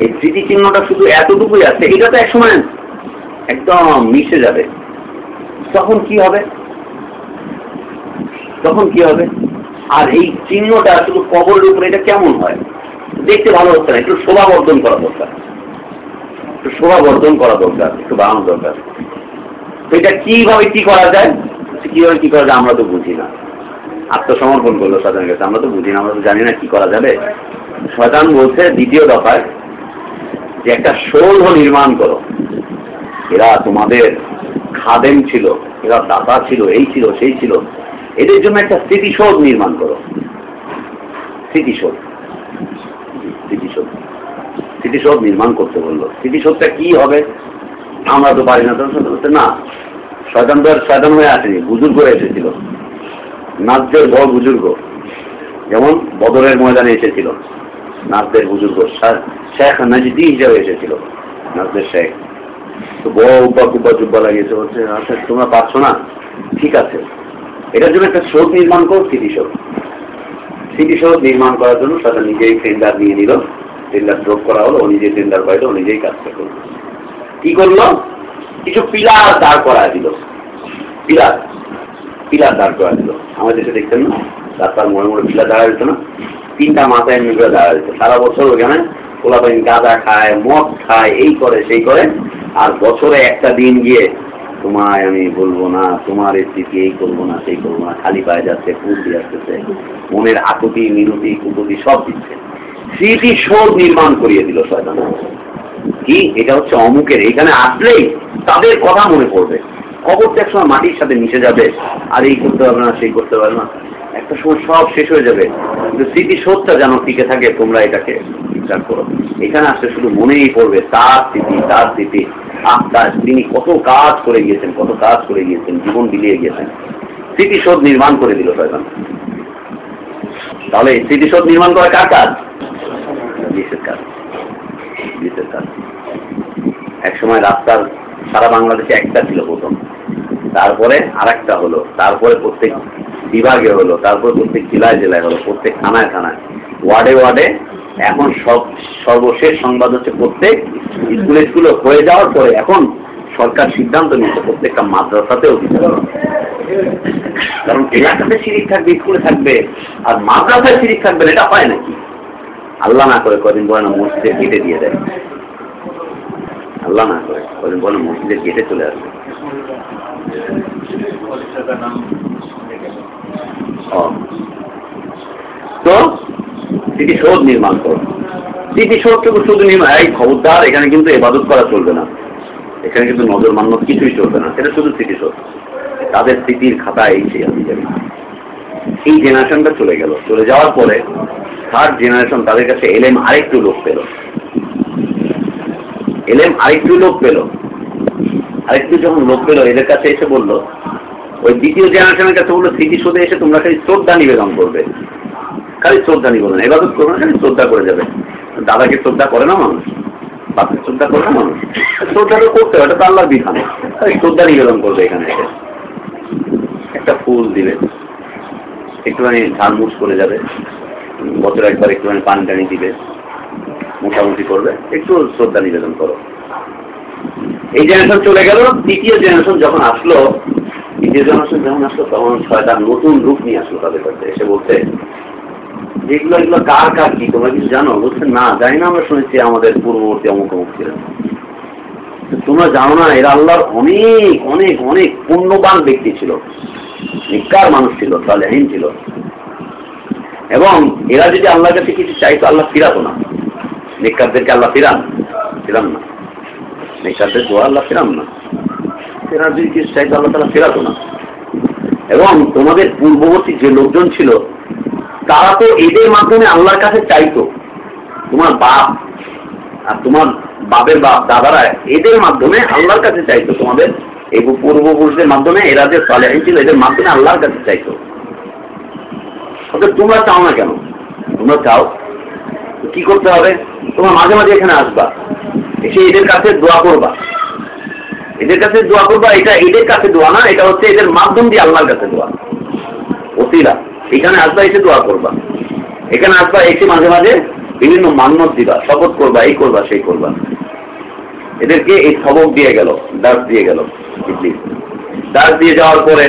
এই স্মৃতি চিহ্নটা শুধু এতটুকুই আছে, এটা তো একসময় একদম মিশে যাবে। তখন কি হবে? তখন কি হবে? আর এই চিহ্নটা শুধু কবরের উপরে, এটা কেমন হয়? দেখতে ভালো হচ্ছে না, একটু শোভা বর্ধন করা দরকার। একটু শোভা বর্ধন করা দরকার, একটু বাড়ানো দরকার। এটা কীভাবে কি করা যায়? কীভাবে কি করা যায় আমরা তো বুঝি না। আত্মসমর্পণ করল শয়তানের কাছে। আমরা তো বুঝি না, আমরা তো জানি না কি করা যাবে। শয়তান বলছে, দ্বিতীয় দফায় যে একটা সৌধ নির্মাণ করো। এরা তোমাদের খাদেম ছিল, এরা দাতা ছিল, এই ছিল, সেই ছিল। এদের জন্য একটা স্মৃতিসৌধ নির্মাণ করো। স্মৃতিসৌধ। স্মৃতিসৌধ। স্মৃতিসৌধ নির্মাণ করতে বলল। স্মৃতিসৌধটা কি হবে? আমরা তো পারি না, তো না, শয়তান তো আর শয়তান হয়ে আসেনি, বুজুর্গ এসেছিল। নাচদের বড় বুজুর্গ। যেমন বদরের ময়দানে এসেছিল, নাচদের বুজুর্গ। শেখ নাজিদি হিসাবে এসেছিল, নাচদের শেখ। তো বড় উব্বা কুব্বা জুব্বা লাগিয়েছে, বলছে আচ্ছা তোমরা পাচ্ছ না? ঠিক আছে। এটার জন্য একটা শোধ নির্মাণ করো স্মৃতিশোধ স্মৃতিশোধ নির্মাণ করার জন্য সেটা নিজেই টেন্ডার নিয়ে নিল টেন্ডার ড্রপ করা হলো, ও নিজেই টেন্ডার পাইলো নিজেই কাজটা করল। কি করল? কিছু পিলার দাঁড় করা দিল। পিলার পিলার দাঁড় করা দিল। আমাদের দেশে দেখতেন না? রাস্তার মোড়ে মোড়ে পিলার দাঁড়া দিত না? তিনটা মাথায় এমনি করে দাঁড়া দিত সারা বছর ওখানে পোলাপাইন গাঁদা খায়, মদ খায়, এই করে, সেই করে। আর বছরে একটা দিন গিয়ে তোমায় আমি বলব না, তোমার স্মৃতি এই করব না, সেই করব না। খালি পায়ে যাচ্ছে ফুল আসতেছে। মনের আকুতি, মিনতি, কুকুতি সব দিচ্ছে। স্মৃতি শোধ নির্মাণ করিয়ে দিল শয়তান। কি? এটা হচ্ছে অমুকের। এখানে আসলেই তাদের কথা মনে পড়বে। কবরটা একসময় মাটির সাথে মিশে যাবে। আর এই করতে পারবে না, সেই করতে পারবে না। একটা সময় সব শেষ হয়ে যাবে। কিন্তু স্মৃতিশোধটা যেন টিকে থাকে, তোমরা এটাকে বিচার করো। এখানে আসলে শুধু মনেই পড়বে, তার স্মৃতি তার স্মৃতি। আত্মার তিনি কত কাজ করে গিয়েছেন, কত কাজ করে গিয়েছেন, জীবন বিলিয়ে গিয়েছেন। স্মৃতিশোধ নির্মাণ করে দিল শয়তান। তাহলে স্মৃতিশোধ নির্মাণ করা কার কাজ? কাজ। রাস্তার সারা বাংলাদেশে একটা ছিল প্রথম। তারপরে আর একটা হলো, তারপরে প্রত্যেক বিভাগে হলো প্রত্যেক জেলায় জেলায় হলো, প্রত্যেক থানায় থানায়। ওয়ার্ডে ওয়ার্ডে এখন সব সর্বশেষ সংবাদ হচ্ছে প্রত্যেক স্কুলে স্কুলে হয়ে যাওয়ার পরে এখন সরকার সিদ্ধান্ত নিচ্ছে প্রত্যেকটা মাদ্রাসাতেও কারণ এলাকাতে সিরিজ থাকবে, স্কুলে থাকবে, আর মাদ্রাসায় সিরিজ থাকবে এটা হয় নাকি? আল্লাহ না করে কদিন পরে মসজিদে গেটে দিয়ে দেয়। আল্লাহ না করে কদিন পরে না মসজিদের গেটে চলে আসবে। তো নির্মাণ করো। শুধু এই খবরদার, এখানে কিন্তু এবাদত করা চলবে না। এখানে কিন্তু নজর মান্য কিছুই চলবে না। সেটা শুধু স্মৃতিসৌধ তাদের স্মৃতির খাতা এই সেই আমি জানি। এই জেনারেশনটা চলে গেল। চলে যাওয়ার পরে থার্ড জেনারেশন তাদের কাছে এলএম আরেকটু লোক পেল। এলএম আরেকটু লোক পেল। আরেকটু যখন লোক পেল, এদের কাছে এসে বলল, ওই দ্বিতীয় জেনারেশনের কাছে বলল, স্মৃতিসৌধে এসে তোমরা খালি শ্রদ্ধা নিবেদন করবে। খালি শ্রদ্ধা নিবেদন। এবাদত করবে না খালি শ্রদ্ধা করে যাবে। দাদাকে শ্রদ্ধা করে না মানুষ? বাপকে শ্রদ্ধা করে না মানুষ? শ্রদ্ধা তো করতে হবে এটা তো বিধান। খালি শ্রদ্ধা নিবেদন করবে এখানে এসে। একটা ফুল দিবে। একটুখানি ঝাড়মুছ করে যাবে। বছর একবার একটুখানি পানি টানি দিবে, মোটামুটি করবে, একটু শ্রদ্ধা নিবেদন করো। এই জেনারেশন চলে গেল তৃতীয় জেনারেশন যখন আসলো তৃতীয় জেনারেশন যখন আসলো, তখন ছয়টা নতুন রূপ নিয়ে আসলো তাদের কাছে। এসে বলতে যেগুলো এগুলো কার কার কি? তোমরা কিছু জানো? বলছে, না, জানি না, আমরা শুনেছি আমাদের পূর্ববর্তী অমুক অমুক ছিলেন। তোমরা জানো না, এরা আল্লাহর অনেক অনেক অনেক পুণ্যবান ব্যক্তি ছিল। নিকার মানুষ ছিল, সালেহীন ছিল। এবং এরা যদি আল্লাহর কাছে কিছু চাইতো আল্লাহ ফিরাতো না। নিকারদেরকে আল্লাহ ফিরান ফিরান না। নিকারদের দোয়া আল্লাহ ফিরান না। এরা যদি কিছু চাইতো আল্লাহ তালা ফেরাতো না। এবং তোমাদের পূর্ববর্তী যে লোকজন ছিল, তারা তো এদের মাধ্যমে আল্লাহর কাছে চাইতো। তোমার বাপ আর তোমার বাপের বাপ, দাদারা এদের মাধ্যমে আল্লাহর কাছে চাইতো তোমাদের। এই পূর্বপুরুষদের মাধ্যমে এরা যে সালেহীন ছিল, এদের মাধ্যমে আল্লাহর কাছে চাইতো। অর্থাৎ তোমরা চাও না কেন? তোমরা চাও? কি করতে হবে? তোমার মাঝে মাঝে এখানে আসবা। এসে এদের কাছে দোয়া করবা। এদের কাছে দোয়া করবা, এটা এদের কাছে দোয়া না, এটা হচ্ছে এদের মাধ্যম দিয়ে আল্লাহর কাছে দোয়া। অতিরা এখানে আসবা, এসে দোয়া করবা। এখানে আসবা, এসে মাঝে মাঝে বিভিন্ন মান্যত দিবা, শপথ করবা, এই করবা, সেই করবা। এদেরকে এই সবক দিয়ে গেল দাস দিয়ে গেল। দাস দিয়ে যাওয়ার পরে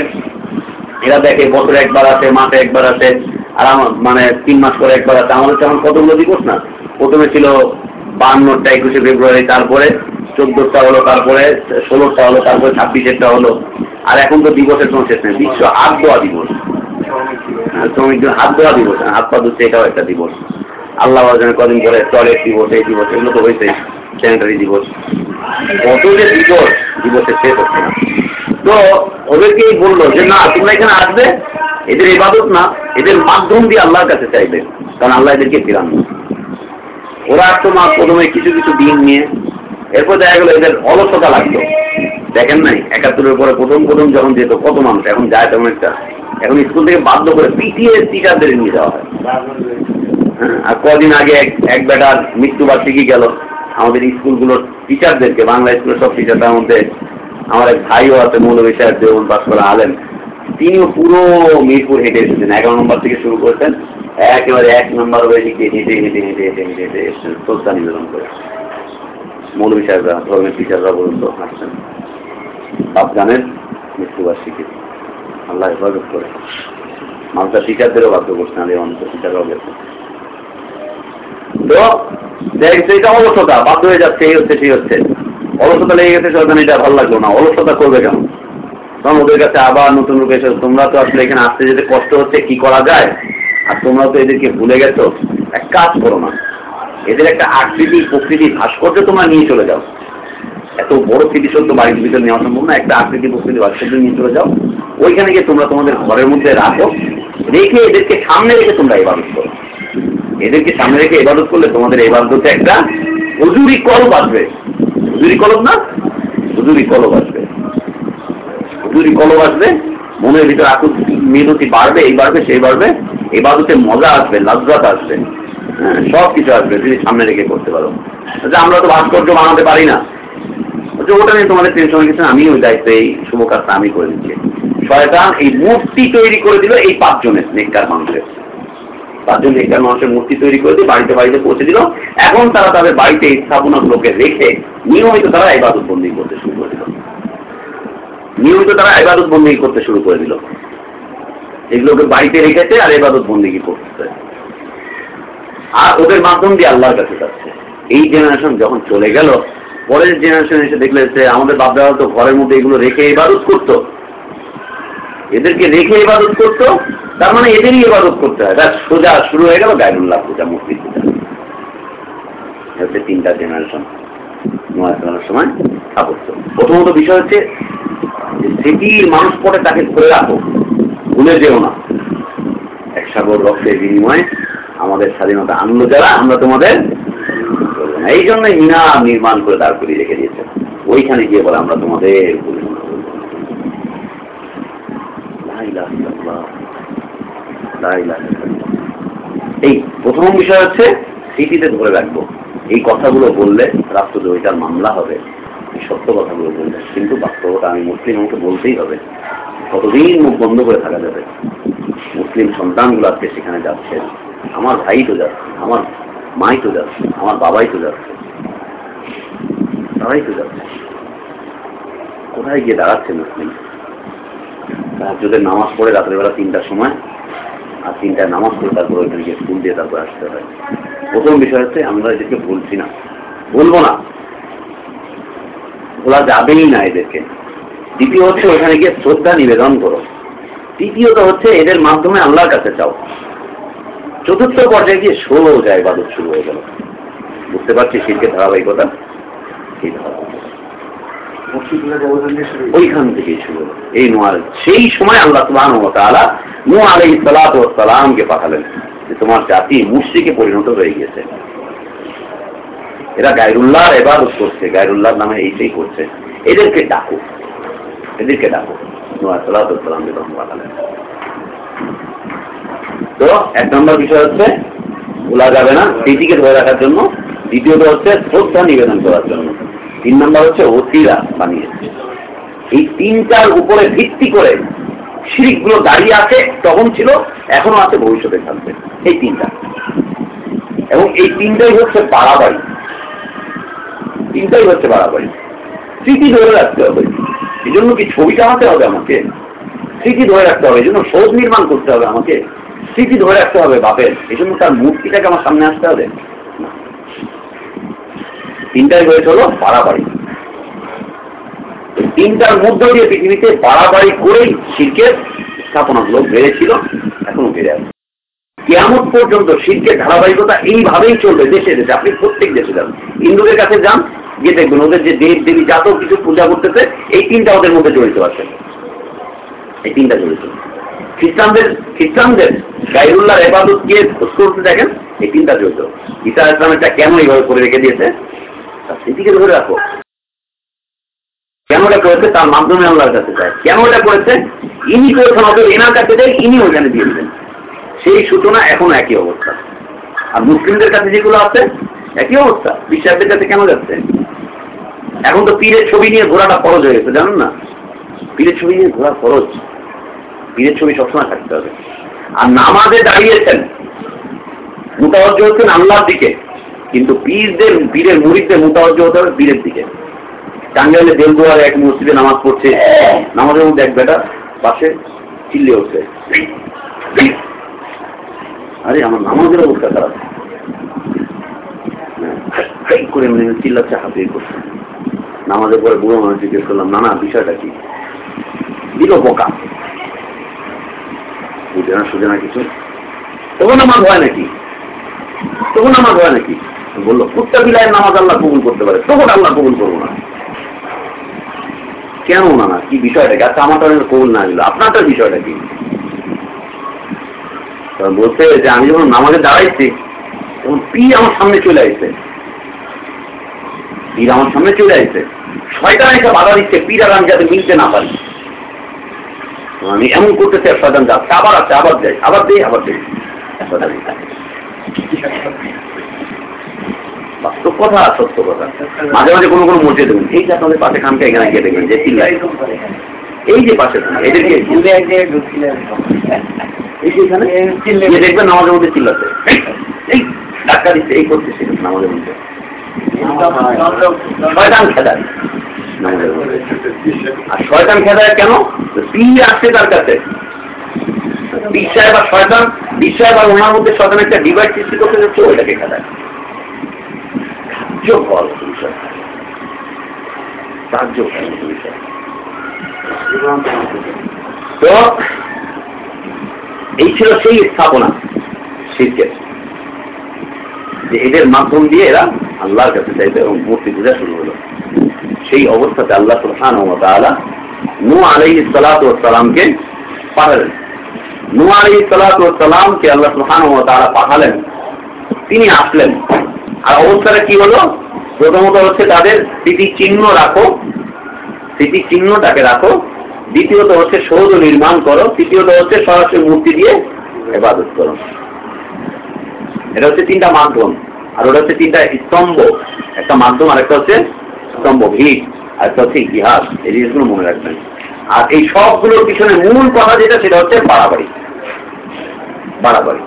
এরা দেখে বছরে একবার আসে মাসে একবার আসে আর আমার মানে তিন মাস পরে একবার আসে। আমাদের তেমন কতগুলো দিবস না। প্রথমে ছিল বাহান্নটা একুশে ফেব্রুয়ারি তারপরে চোদ্দটা হলো তারপরে ষোলোটা হলো তারপরে ছাব্বিশেরটা হলো। আর এখন তো দিবসের কোনো শেষ নেই। বিশ্ব হাত দোয়া দিবস। হ্যাঁ, শ্রমিক দিন হাত দোয়া দিবস। হ্যাঁ, হাত পা ধুচ্ছে এটাও একটা দিবস। আল্লাহ কদিন পরে টয়লেট দিবস এই দিবস এগুলো তো হয়েছে। স্যানিটারি দিবস। কত যে দিবস দিবসের শেষ হচ্ছে না। তো ওদেরকেই বলল যে না তোমরা এখানে আসবে। এদের ইবাদত না এদের মাধ্যম দিয়ে আল্লাহর কাছে চাইবে। কারণ আল্লাহ এদেরকে ফিরান। ওরা আসতো মা প্রথমে কিছু কিছু দিন নিয়ে এরপর দেখা গেলো এদের অলসতা লাগতো দেখেন নাই একাত্তরের পরে প্রথম প্রথম যখন যেত কত মানুষ এখন যায় তেমন একটা। এখন স্কুল থেকে বাধ্য করে পিটিয়ে টিচারদের নিয়ে যাওয়া হয়। হ্যাঁ, আর কদিন আগে এক বেটার মৃত্যুবার্ষিকী গেল। আমাদের স্কুলগুলোর টিচারদেরকে বাংলা স্কুলের সব টিচার তার মধ্যে আমার এক ভাইও আছে মৌলবী সাহেব দেবন পাস করা আলেন তিনিও পুরো মিরপুর হেঁটে এসেছেন। এগারো নম্বর থেকে শুরু করেছেন। একেবারে এক নম্বর হয়ে হেঁটে হেঁটে হেঁটে হেঁটে হেঁটে হেঁটে হেঁটে এসেছেন। শ্রদ্ধা নিবেদন করে। মৌলবী সাহেবরা, ধর্মের টিচাররা পর্যন্ত আসছেন। বাপ জানেন, মৃত্যুবার্ষিকী। আল্লাহ হেফাজত করে। মালদা টিচারদেরও বাধ্য করছেন আর অন্ত টিচাররাও গেছে তো দেখছে এটা অলসতা বাধ্য হয়ে যাচ্ছে, এই হচ্ছে, সেই হচ্ছে। অলসতা লেগে গেছে সরকার এটা ভালো লাগল না। অলসতা করবে কেন? তখন ওদের কাছে আবার নতুন রূপে এসে, তোমরা তো আসলে এখানে আসতে যেতে কষ্ট হচ্ছে, কি করা যায়? আর তোমরা তো এদেরকে ভুলে গেছো? এক কাজ করো না। এদের একটা আকৃতি, প্রকৃতি ভাস্কর্য তোমরা নিয়ে চলে যাও। এত বড় স্মৃতিসৌধ বাড়ির ভিতরে নেওয়া সম্ভব না, একটা আকৃতি, প্রকৃতি ভাস্কর্য নিয়ে চলে যাও। ওইখানে গিয়ে তোমরা তোমাদের ঘরের মধ্যে রাখো। রেখে এদেরকে সামনে রেখে তোমরা ইবাদত করো। এদেরকে সামনে রেখে ইবাদত করলে তোমাদের ইবাদতে একটা হুজুরি কলব আসবে। হুজুরি কলব না? হুজুরি কলব আসবে। হুজুরি কলব আসবে, মনের ভিতরে আকুল মিনতি বাড়বে, এই বাড়বে, সেই বাড়বে এবাদতে মজা আসবে, লাজরাত আসবে। হ্যাঁ সব কিছু আসবে, যদি সামনে রেখে করতে পারো। আচ্ছা আমরা তো ভাস্কর্য বানাতে পারি না। বলছে ওটা নিয়ে তোমাদের টেনশন কিছু আমি ওই দায়িত্ব এই শুভ কাজটা আমি করে দিচ্ছি। শয়তান এই মূর্তি তৈরি করে দিল এই পাঁচজনের, নেককার মানুষের। পাঁচজন নেককার মানুষের মূর্তি তৈরি করে দিয়ে বাড়িতে বাড়িতে পৌঁছে দিল। এখন তারা তাদের বাড়িতে স্থাপনাগুলোকে রেখে নিয়মিত তারা ইবাদত বন্দি করতে শুরু করে দিল। নিয়মিত তারা ইবাদত বন্দি করতে শুরু করে দিল। এগুলোকে বাড়িতে রেখেছে আর এবাদত বন্দিগি করতেছে আর ওদের মাধ্যম দিয়ে আল্লাহর কাছে যাচ্ছে। এই জেনারেশন যখন চলে গেল, পরের জেনারেশন এসে দেখলে আমাদের বাপ দাদা তো ঘরের মধ্যে এগুলো রেখে ইবাদত করতো। এদেরকে রেখে ইবাদত করতো, তার মানে এদেরই ইবাদত করতে হয়। তার সোজা শুরু হয়ে গেল গায়রুল্লাহ পূজা মূর্তি পূজা। হচ্ছে তিনটা জেনারেশন সময় স্থাপত্য। প্রথমত বিষয় হচ্ছে মানুষ পরে তাকে ধরে রাখো, ভুলে যেও না। এক সাগর রক্তের বিনিময়ে আমাদের স্বাধীনতা আনলো যারা, আমরা তোমাদের এই জন্য মিনার নির্মাণ করে দাঁড় করিয়ে রেখে দিয়েছে। ওইখানে গিয়ে বলে, আমরা তোমাদের এই প্রথম বিষয় হচ্ছে স্মৃতিতে ধরে রাখব, এই কথাগুলো বললে রাষ্ট্রদ্রোহিতার মামলা হবে, এই সত্য কথাগুলো বললে, কিন্তু বাস্তবতা আমি মুসলিম আমাকে বলতেই হবে কতদিন মুখ বন্ধ করে থাকা যাবে, মুসলিম সন্তানগুলো আজকে সেখানে যাচ্ছে, আমার ভাই তো যাচ্ছে, আমার মাই তো যাচ্ছে, আমার বাবাই তো যাচ্ছে, তারাই তো যাচ্ছে। কোথায় গিয়ে দাঁড়াচ্ছে মুসলিম? যদি নামাজ পড়ে রাত্রেবেলা তিনটার সময়, আর তিনটায় নামাজ পড়ে তারপর ওইখানে গিয়ে স্কুল দিয়ে তারপর আসতে হয়। প্রথম বিষয় হচ্ছে, আমরা এদেরকে বলছি না। বলব না। বলা যাবেই না এদেরকে। দ্বিতীয় হচ্ছে ওখানে গিয়ে শ্রদ্ধা নিবেদন করো। তৃতীয়ত হচ্ছে, এদের মাধ্যমে আল্লাহর কাছে চাও। চতুর্থ পর্যায়ে গিয়ে ষোলো যায় বাদত শুরু হয়ে গেল। বুঝতে পারছি শিল্পের ধারাবাহিকতা? এই ওইখান থেকে শুরু। এই নোয়ার সেই সময় আল্লাহ সুবাহ নু আলাই সালামকে পাঠালেন যে তোমার জাতি মুর্শিকে পরিণত হয়ে গেছে। এরা গায়রুল্লাহ এবাদত করছে গায়রুল্লাহ নামে এইটাই করছে। এদেরকে ডাকো। এদেরকে ডাকো। নোয়া সালাতামকে তখন পাঠালেন। তো এক নম্বর বিষয় হচ্ছে, ভোলা যাবে না। স্মৃতিকে ধরে রাখার জন্য। দ্বিতীয়ত হচ্ছে শ্রদ্ধা নিবেদন করার জন্য। তিন নম্বর হচ্ছে অতিরা বানিয়েছে এই তিনটার উপরে ভিত্তি করে শিরিকগুলো দাঁড়িয়ে আছে, তখন ছিল, এখনও আছে ভবিষ্যতে থাকবে এই তিনটা। এবং এই তিনটাই হচ্ছে বাড়াবাড়ি। তিনটাই হচ্ছে বাড়াবাড়ি। স্মৃতি ধরে রাখতে হবে। এই জন্য কি ছবি টানাতে হবে আমাকে? স্মৃতি ধরে রাখতে হবে। এই জন্য সৌধ নির্মাণ করতে হবে আমাকে। স্মৃতি ধরে রাখতে হবে বাপের। এই জন্য তার মূর্তিটাকে আমার সামনে আসতে হবে। তিনটাই হয়েছে হলো বাড়াবাড়ি। তিনটার মধ্য দিয়ে পৃথিবীতে বাড়াবাড়ি করেই শিল্পের স্থাপনাগুলো বেড়েছিল, এখনও বেড়ে আছে। কেমন পর্যন্ত শিল্পের ধারাবাহিকতা এইভাবেই চলবে দেশে দেশে। আপনি প্রত্যেক দেশে যান। হিন্দুদের কাছে যান, গিয়ে দেখবেন ওদের যে দেব দেবী যত কিছু পূজা করতেছে, এই তিনটা ওদের মধ্যে জড়িত আছে। এই তিনটা জড়িত। খ্রিস্টানদের খ্রিস্টানদের গাইরুল্লাহ এবাদত গিয়ে খোঁজ করতে দেখেন, এই তিনটা জড়িত। ঈসা ইসলামেরটা কেন এইভাবে করে রেখে দিয়েছে? তার স্মৃতিকে ধরে রাখো। কেন এটা করেছে? তার মাধ্যমে আল্লাহর কাছে যায়। কেন এটা করেছে? ইনি করেছেন, অতএব এনার কাছে দেয় ইনি ওইখানে দিয়ে দেবেন। সেই সূচনা এখনও একই অবস্থা। আর মুসলিমদের কাছে যেগুলো আছে, একই অবস্থা। বিশ্বাসদের কাছে কেন যাচ্ছে? এখন তো পীরের ছবি নিয়ে ঘোরাটা খরচ হয়ে গেছে, জানেন না? পীরের ছবি নিয়ে ঘোরা খরচ পীরের ছবি সবসময় থাকতে হবে। আর নামাজে দাঁড়িয়েছেন, মোতাবজ্জ হচ্ছেন আল্লাহর দিকে। কিন্তু পীরদের, পীরের মুড়িদের মোতাবজ্জ হতে হবে পীরের দিকে। টাঙ্গাইলে দেলদুয়ারে এক মসজিদে নামাজ পড়ছে, নামাজের মধ্যে এক বেটা পাশে চিল্লে উঠছে। আরে, আমার নামাজের অবস্থা খারাপ। করে মানে চিল্লাচ্ছে, হাতে করছে। নামাজের পরে বুড়ো মানুষ জিজ্ঞেস করলাম না না বিষয়টা কি? দিল বোকা। বুঝে না, সুঝে না কিছু। তখন আমার ভয় নাকি? তখন আমার ভয় নাকি? বলল কুত্তা বিলায় নামাজ আল্লাহ কবুল করতে পারে, তখন আল্লাহ কবুল করব না। কেন না না, কি বিষয়টা কি? আচ্ছা আমারটা কবুল না দিল আপনারটার বিষয়টা কি? বলছে যে আমি যখন নামাজে দাঁড়াইছি, তখন পীর আমার সামনে চলে আসছে পীর আমার সামনে চলে আসছে শয়তান এসে বাধা দিচ্ছে, পীর আর আমি যাতে মিলতে না পারি। আমি এমন করতে চাই শয়তান যাচ্ছে। আবার আছে, আবার যাই আবার দেই আবার দেই বাস্তব কথা আর সত্য কথা। মাঝে মাঝে কোনো কোনো এই যে আপনাদের পাশে খানকে এখানে গিয়ে দেখবেন যে এই যে পাশে এদেরকে এই যে এখানে দেখবেন নামাজের মধ্যে চিল্লাচ্ছে। এই, ধাক্কা দিচ্ছে এই মধ্যে। শয়তান খেদায় নামাজের মধ্যে। আর শয়তান কেন? পীর আসছে তার কাছে। পীর সাহেব শয়তান পীর সাহেব ওনার মধ্যে শয়তান একটা ডিভাইস সৃষ্টি করতে যাচ্ছে ওইটাকে খেদায়। কার্যকর বিষয়। কার্যকর বিষয়। এই ছিল সেই স্থাপনা শিল্পের যে এদের মাধ্যম দিয়ে এরা আল্লাহর কাছে চাইবে এবং মূর্তি পূজা শুরু হলো। সেই অবস্থাতে আল্লাহ সুলহান নু আলাই সালাতামকে পাঠালেন। নু আলাই সালাতামকে আল্লাহ সুলহান পাঠালেন। তিনি আসলেন। আর অবস্থাটা কি হলো? প্রথমত হচ্ছে তাদের চিহ্ন রাখো। চিহ্নটাকে রাখো। দ্বিতীয়ত হচ্ছে সৌধ নির্মাণ করো। তৃতীয়ত হচ্ছে সরাসরি মূর্তি দিয়ে এবাদত করো। এটা হচ্ছে তিনটা মাধ্যম। আর ওটা হচ্ছে তিনটা স্তম্ভ। একটা মাধ্যম আর একটা হচ্ছে স্তম্ভ, ভিড় আর একটা হচ্ছে ইতিহাস। এই জিনিসগুলো মনে রাখবেন। আর এই সবগুলোর পিছনে মূল কথা যেটা, সেটা হচ্ছে বাড়াবাড়ি। বাড়াবাড়ি।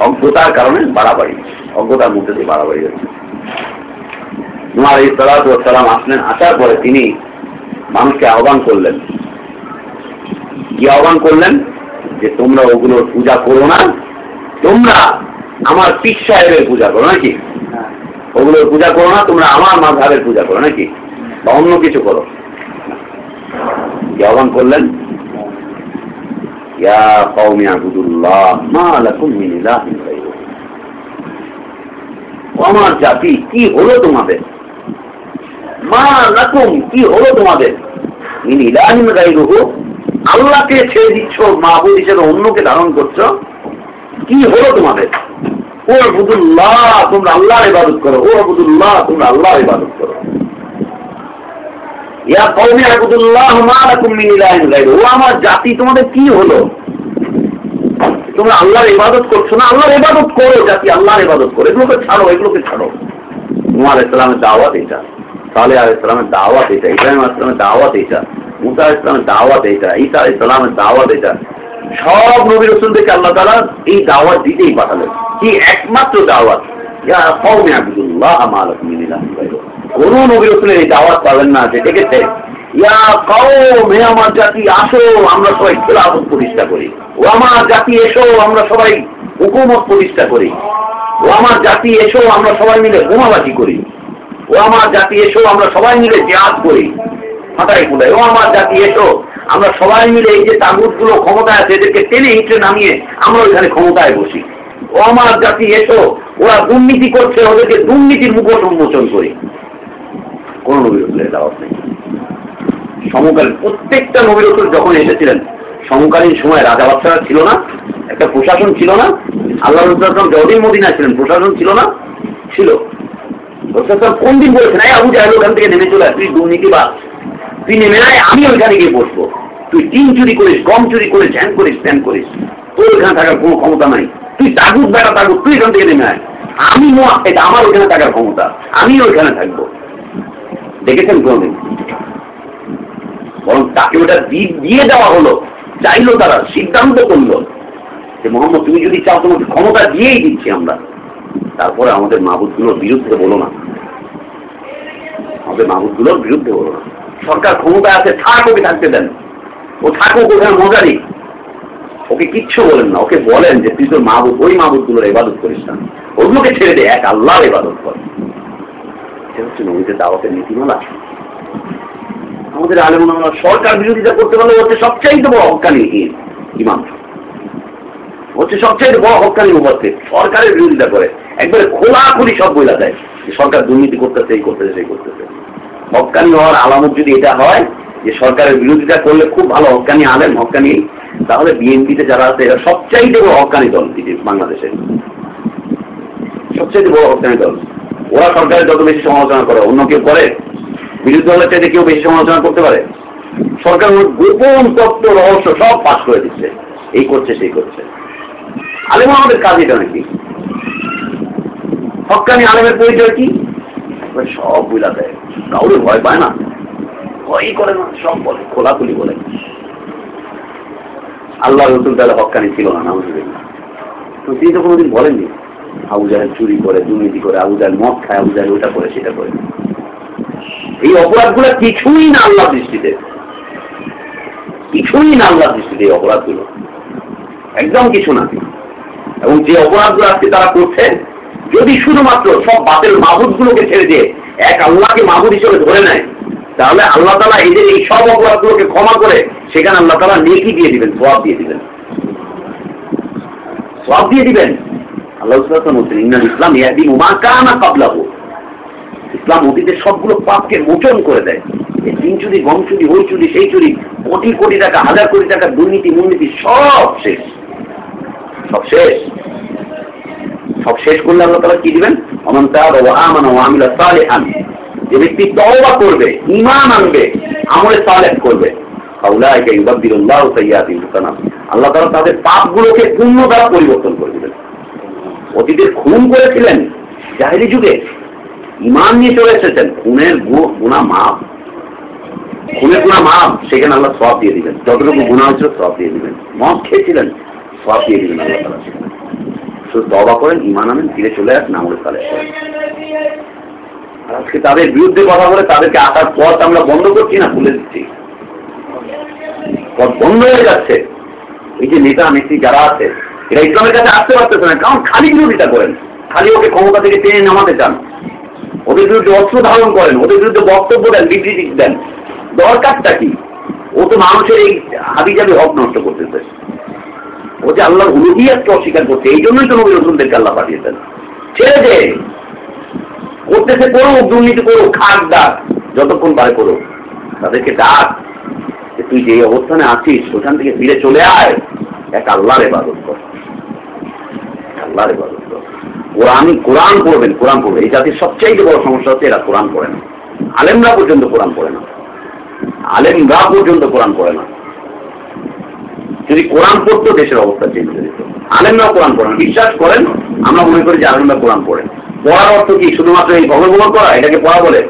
অজ্ঞতার কারণে বাড়াবাড়ি। অজ্ঞতার মধ্যে দিয়ে বাড়াবাড়ি হচ্ছে নোয়ার সালাম আসলেন, আসার পরে তিনি মানুষকে আহ্বান করলেন। কি আহ্বান করলেন? যে তোমরা ওগুলোর পূজা করো না, তোমরা আমার পীর সাহেবের পূজা করো নাকি? ওগুলোর পূজা করো না, তোমরা আমার মাঝাবের পূজা করো নাকি? বা অন্য কিছু করো। আহ্বান করলেন? ইয়া কওমি আবুদুল্লাহ মা লাকুম মিন ও আমার জাতি কি হলো তোমাদের? মা লাকুম কি হলো তোমাদের? আল্লাহকে ছেড়ে দিচ্ছ মাহবুদ হিসেবে অন্যকে ধারণ করছ। কি হলো তোমাদের? ও আবুদুল্লাহ, তোমরা আল্লাহর ইবাদত করো। ও আবুদুল্লাহ, তোমরা আল্লাহর ইবাদত করো। ইয়া কওমি আবুদুল্লাহ মা লাকুম মিন ও আমার জাতি তোমাদের কি হলো? তোমরা আল্লাহর ইবাদত করছ না, আল্লাহর ইবাদত করো জাতি আল্লাহর ইবাদত করো, এগুলোকে ছাড়ো এগুলোকে ছাড়ো। নুয়ার ইসলামের দাওয়াত এটা সালে আল ইসলামের দাওয়াত এটা ইব্রাহিম ইসলামের দাওয়াত এটা মুসা ইসলামের দাওয়াত এটা ঈসা ইসলামের দাওয়াত এটা সব নবী রসুলদেরকে আল্লাহ তালা এই দাওয়াত দিতেই পাঠালেন। কি একমাত্র দাওয়াত? কোন নবী রসুলের এই দাওয়াত পাবেন না, যে ডেকেছে। আমার জাতি, আসো, আমরা সবাই খেলাফত প্রতিষ্ঠা করি। ও আমার জাতি, এসো, আমরা সবাই হুকুমত প্রতিষ্ঠা করি। ও আমার জাতি, এসো, আমরা সবাই মিলে বোমাবাজি করি। ও আমার জাতি, এসো, আমরা সবাই মিলে জেহাদ করি। ফাটাই ফুটাই। ও আমার জাতি, এসো, আমরা সবাই মিলে এই যে তাগুতগুলো ক্ষমতায় আছে, এদেরকে টেনে হিঁচড়ে নামিয়ে আমরা ওইখানে ক্ষমতায় বসি। ও আমার জাতি, এসো, ওরা দুর্নীতি করছে, ওদেরকে দুর্নীতির মুখোশ উন্মোচন করি। কোন নবী রসুলের দাওয়াত নেই। সমকালীন, প্রত্যেকটা নবী রসুল যখন এসেছিলেন, সমকালীন সময় রাজা বাচ্চারা ছিল না, একটা প্রশাসন ছিল না, আল্লাহ রসুলাম যতদিন মদিনা ছিলেন, প্রশাসন ছিল না, ছিল। রসুলাম কোন দিন বলেছেন, এই আবু জাহেল ওখান থেকে নেমে চলে তুই দুর্নীতিবাদ তুই নেমে আয়, আমি ওইখানে গিয়ে বসবো। তুই টিন চুরি করিস, গম চুরি করিস ধ্যান করিস ধ্যান করিস। তোর ওইখানে থাকার কোনো ক্ষমতা নাই। তুই তাগুত বেড়া তাগুত, তুই এখান থেকে নেমে আয়। আমি এটা আমার ওইখানে থাকার ক্ষমতা। আমি ওইখানে থাকব। দেখেছেন কোনদিন? বরং তাকে ওটা দিয়ে দেওয়া হলো, চাইলো তারা, সিদ্ধান্ত করল। যে মোহাম্মদ, তুমি যদি চাও, তোমাকে ক্ষমতা দিয়েই দিচ্ছি আমরা। তারপরে আমাদের মাহবুদগুলোর বিরুদ্ধে বলো না। আমাদের মাহবুদগুলোর বিরুদ্ধে বলো না। সরকার ক্ষমতা আছে, থাক, ওকে থাকতে দেন। ও থাকুক ওখানে মজারি ওকে কিচ্ছু বলেন না। ওকে বলেন যে, তুই তোর মাহবুদ, ওই মাহবুদগুলোর ইবাদত করিস না। ওগুলোকে ছেড়ে দে, এক আল্লাহর ইবাদত কর। এটা হচ্ছে নবীদের দাওয়াতের নীতিমালা। আমাদের আমরা সরকার বিরোধিতা করতে পারলে হচ্ছে সবচাইতে বড় হকানি ইমাম। হচ্ছে সবচাইতে বড় হকানি মুবাসির সরকারের বিরোধিতা করে। একবারে খোলাখুলি সব বইলা দেয়। যে সরকার দুর্নীতি করতেছে, এই করতেছে, সেই করতেছে। হকানি হওয়ার আলামত যদি এটা হয়, যে সরকারের বিরোধিতা করলে খুব ভালো হকানি আলেম, হকানি, তাহলে বিএনপিতে যারা আছে, এরা সবচাইতে বড় হকানি দল বিজেপি বাংলাদেশের সবচাইতে বড় হকানি দল। ওরা সরকারের যত বেশি সমালোচনা করে, অন্য কেউ করে বিরোধী দলের চাইতে কেউ বেশি সমালোচনা করতে পারে? সরকার গোপন তত্ত্ব, রহস্য সব পাশ করে দিচ্ছে। এই করছে, সেই করছে। আলেম আমাদের কাজ এটা নাকি? হকানি আলেমের পরিচয় কি? সব বুঝা দেয়। কাউরে ভয় পায় না। ভয়ই করে না, সব বলে, খোলাখুলি বলে। আল্লাহ রসুল তাহলে হকানি ছিল না নাম তো তিনি তো কোনোদিন বলেননি, আবু জাহেল চুরি করে, দুর্নীতি করে, আবু জাহেল মদ খায়, আবু জাহেল ওটা করে, সেটা করে। এই অপরাধগুলো কিছুই না আল্লাহ দৃষ্টিতে। কিছুই না আল্লাহ দৃষ্টিতে এই অপরাধগুলো। একদম কিছু না। এবং যে অপরাধগুলো আজকে তারা করছে, যদি শুধুমাত্র সব বাতের মাহুদ গুলোকে ছেড়ে দিয়ে এক আল্লাহকে মাহুদ হিসেবে ধরে নেয়, তাহলে আল্লাহ তালা এদের এই সব অপরাধগুলোকে ক্ষমা করে সেখানে আল্লাহ তালা নেকি দিয়ে দিবেন সব দিয়ে দিবেন। সব দিয়ে দিবেন। আল্লাহ বলছেন ইসলাম ইয়াদি উমা কানা কাবলাহু ইসলাম অতীতের সবগুলো পাপকে মোচন করে দেয়। তিন চুরি, গম চুরি ওই চুরি, সেই চুরি, কোটি কোটি টাকা, হাজার কোটি টাকা, দুর্নীতি, মুর্নীতি, সব শেষ। সব শেষ। সব শেষ করলে আল্লাহ তালা কি দিবেন? অমন তার আমান সালে আন যে ব্যক্তি তওবা করবে ইমান আনবে, আমলে সালেহ করবে আল্লাহ তাআলা তাদের পাপগুলোকে পুণ্য দ্বারা পরিবর্তন করে দিলেন অতীতে খুন করেছিলেন জাহেরি যুগে ইমান নিয়ে চলে এসেছেন, খুনের গুণা মাপ খুনের গুণা মাপ সেখানে আল্লাহ সব দিয়ে দিবেন। যতটুকু গুণা হয়েছিল সব দিয়ে দিবেন। মদ খেয়েছিলেন সব দিয়ে দিবেন আল্লাহ তালা শুধু করেন ইমান আনেন, ফিরে চলে আসেন তালে। আজকে তাদের বিরুদ্ধে কথা বলে তাদেরকে আসার পথ আমরা বন্ধ করছি না, খুলে দিচ্ছি। পথ বন্ধ হয়ে যাচ্ছে। এই যে নেতা নেত্রী যারা আছে, এরা ইসলামের কাছে আসতে পারতেছে না, কারণ খালি বিরোধিতা করেন। খালি ওকে ক্ষমতা থেকে টেনে নামাতে চান। ওদের বিরুদ্ধে অস্ত্র ধারণ করেন, ওদের বিরুদ্ধে বক্তব্য দেন, বিবৃতি দেন। দরকারটা কি? ও তো মানুষের এই হাবিজাবি হক নষ্ট করতেছে। ও যে আল্লাহর উলুহিয়াতকে অস্বীকার করছে, এই জন্যই তো নবী রসুলদেরকে আল্লাহ পাঠিয়েছেন। ছেড়ে দে। করতেছে করুক, দুর্নীতি করুক, খাক ডাক যতক্ষণ পারে করুক। তাদেরকে ডাক যে তুই যে অবস্থানে আছিস, ওখান থেকে ফিরে চলে আয়। এক আল্লাহর এবাদত কর। আল্লাহর এবাদত কর। কোরআন কোরআন পড়বেন, কোরআন পড়বে এই জাতির সবচাইতে বড় সমস্যা হচ্ছে এরা কোরআন পড়ে না। আলেমরা পর্যন্ত কোরআন পড়ে না। আলেমরা পর্যন্ত কোরআন পড়ে না। যদি কোরআন পড়তো, দেশের অবস্থা চেঞ্জ হয়ে যেত। আলেমরাও কোরআন পড়েন বিশ্বাস করেন, আমরা মনে করি যে আলেমরা কোরআন পড়েন পড়ার অর্থ কি? শুধুমাত্র এই ভগবত করা? এটাকে পড়া বলে?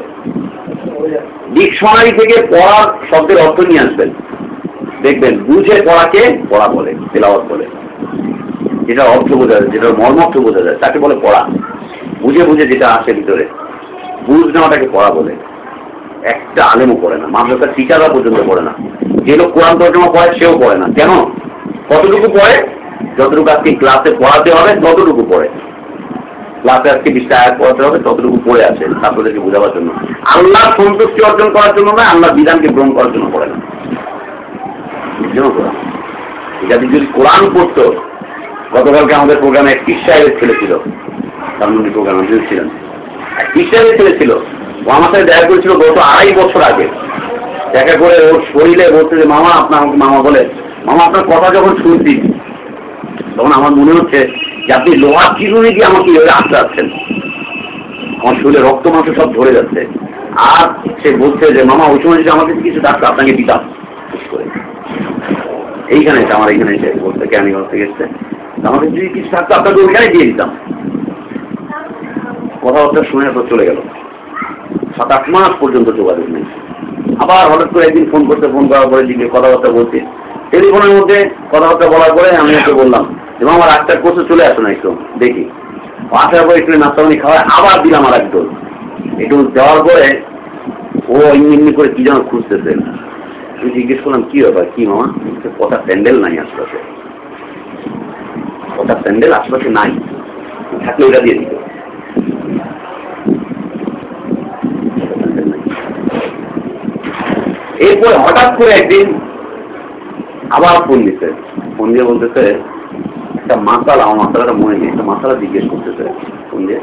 ডিকশনারি থেকে পড়ার শব্দের অর্থ নিয়ে আসবেন। দেখবেন, বুঝে পড়াকে পড়া বলে, তেলাওয়াত বলে। যেটা অর্থ বোঝা যায়, যেটা মর্মর্থ বোঝা যায়, তাকে বলে পড়া। বুঝে বুঝে যেটা আসে ভিতরে, বুঝ নেওয়াটাকে পড়া বলে। একটা আলেমও পড়ে না, মাদ্রাসার টিচাররা পর্যন্ত পড়ে না। যে লোক কোরআন তর্জমা পড়ে, সেও পড়ে না। কেন? কতটুকু পড়ে? যতটুকু আজকে ক্লাসে পড়াতে হবে, ততটুকু পড়ে। ক্লাসে আজকে বিশটা আয়াত পড়াতে হবে, ততটুকু পড়ে আছে ছাত্রদেরকে বোঝাবার জন্য। আল্লাহ সন্তুষ্টি অর্জন করার জন্য নয় আল্লাহ বিধানকে গ্রহণ করার জন্য পড়ে না। যদি যদি কোরআন পড়তো গতকালকে আমাদের প্রোগ্রামে এক সাহেবের ছেলে ছিল। ধানমন্ডি প্রোগ্রামে ছিলেন। এক সাহেবের ছেলে ছিল। ও আমার সাথে দেখা করেছিল গত আড়াই বছর আগে। দেখা করে ওর শরীরে বলছে যে, মামা আপনার আমাকে মামা বলে মামা, আপনার কথা যখন শুনছি, তখন আমার মনে হচ্ছে যে আপনি লোহার চিরুনি দিয়ে আমাকে এভাবে আসতে আসছেন আমার শরীরে রক্ত মাংস সব ধরে যাচ্ছে। আর সে বলছে যে, মামা, ওই সময় যদি আমাকে কিছু ডাক্তার আপনাকে দিতাম। এইখানে আমার এইখানে এসে বলতে কেরানীগঞ্জ থেকে এসছে আমাকে যদি কিছু থাকতো, আপনাকে ওইখানে দিয়ে দিতাম। কথাবার্তা শুনে তো চলে গেল। সাত আট মাস পর্যন্ত যোগাযোগ নেই। আবার হঠাৎ করে একদিন ফোন করতে, ফোন করার পরে দিকে কথাবার্তা বলছে টেলিফোনের মধ্যে কথাবার্তা বলার পরে আমি ওকে বললাম যে আমার একটা কোর্সে চলে আসো না একটু, দেখি। আসার পরে একটু নাস্তা পানি খাওয়ায় আবার দিলাম আর এক ডোজ একটু দেওয়ার পরে ও এমনি এমনি করে কি যেন খুঁজতেছে। আমি জিজ্ঞেস করলাম, কি ব্যাপার? কি মামা? কথা প্যান্ডেল নাই আশপাশে। কথা প্যান্ডেল আশপাশে নাই। থাকলে ওটা দিয়ে দিত। এরপরে হঠাৎ করে একদিন আবার ফোন দিতে ফোন দিয়ে বলতেছে, একটা মাসালা, আমার মাসালাটা মনে নেই, একটা মাসালা জিজ্ঞেস করতেছে ফোন দিয়ে।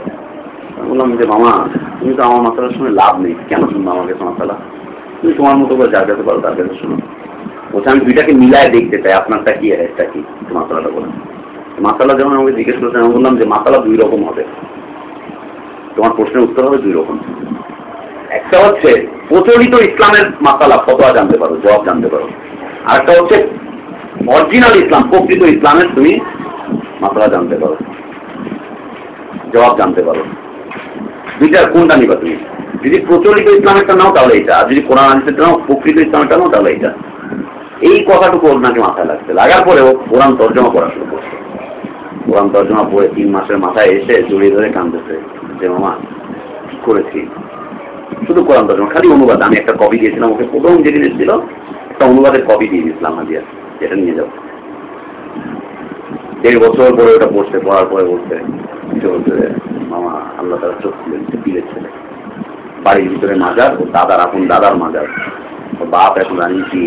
বললাম যে, মামা, তুমি তো আমার মাসালার সঙ্গে লাভ নেই, কেন শুনব আমার কাছে মাসালা? তুমি তোমার মতো করে যার কাছে পারো তার কাছে শুনো। বলছে, আমি দুইটাকে মিলায় দেখতে চাই, আপনারটা কি আর একটা কি? মাসালাটা বলে। মাসালা যেমন আমাকে জিজ্ঞেস করেছেন, আমি বললাম যে মাসালা দুই রকম হবে। তোমার প্রশ্নের উত্তর হবে দুই রকম। একটা হচ্ছে, প্রচলিত ইসলামের মাসালা, ফতোয়া জানতে পারো, জবাব জানতে পারো। আর একটা হচ্ছে অরিজিনাল ইসলাম, প্রকৃত ইসলামের তুমি মাসালা জানতে পারো। জবাব জানতে পারো। দুইটার কোনটা নিবা তুমি? যদি প্রচলিত ইসলামেরটা নাও, তাহলে এটা আর যদি কোরআন হাদিসেরটা নাও, প্রকৃত ইসলামেরটা নাও, তাহলে এটা এই কথাটুকু ওর নাকি মাথায় লাগছে। লাগার পরেও কোরআন তর্জমা করা শুরু করছে। কোরআন তর্জমা পড়ে তিন মাসের মাথায় এসে জড়িয়ে ধরে কান্দতেছে যে, মামা, কি করেছি? শুধু কোরআন তর্জমা, খালি অনুবাদ। আমি একটা কপি দিয়েছিলাম, ওকে প্রথম যেদিন এসেছিল, একটা অনুবাদের কপি দিয়ে দিয়েছিলাম হাজিয়া যেটা নিয়ে যাও। দেড় বছর পরে ওটা পড়ছে পড়ার পরে বলছে বলছে মামা, আল্লাহ তারা চোখ খুলে পীরের ছেলে বাড়ির ভিতরে মাজার ও দাদার আপন দাদার মাজার। ওর বাপ এখন রানী কি?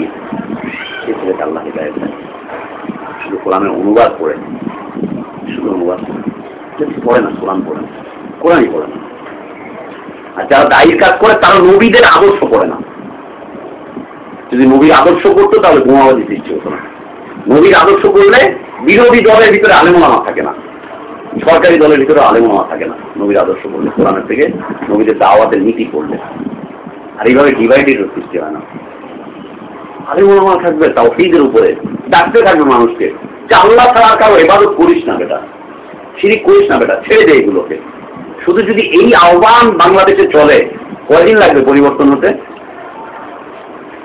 সে ছেলেকে আল্লাহ হেদায়ত দেয় শুধু কোরআনের অনুবাদ পড়ে। শুধু যারা দায়ীর কাজ করে, তারা নবীদের আদর্শ না। যদি নবীর আদর্শ করতো, তাহলে সৃষ্টি হতো না। নবীর আদর্শ করলে বিরোধী দলের ভিতরে আলেমোলামা থাকে না। সরকারি দলের ভিতরে আলেমোলামা থাকে না। নবীর আদর্শ করলে কোরআনের থেকে নবীদের দাওয়াতের নীতি পড়লে আর এইভাবে ডিভাইডেড সৃষ্টি হয় না। আলেমোলামা থাকবে, তাওহীদের উপরে। ডাকতে থাকবে মানুষকে। যে আল্লাহ ছাড়া কারও এবাদত করিস না বেটা। শিরিক করিস না বেটা, ছেড়ে দে এগুলোকে। শুধু যদি এই আহ্বান বাংলাদেশে চলে, কয়দিন লাগবে পরিবর্তন হতে?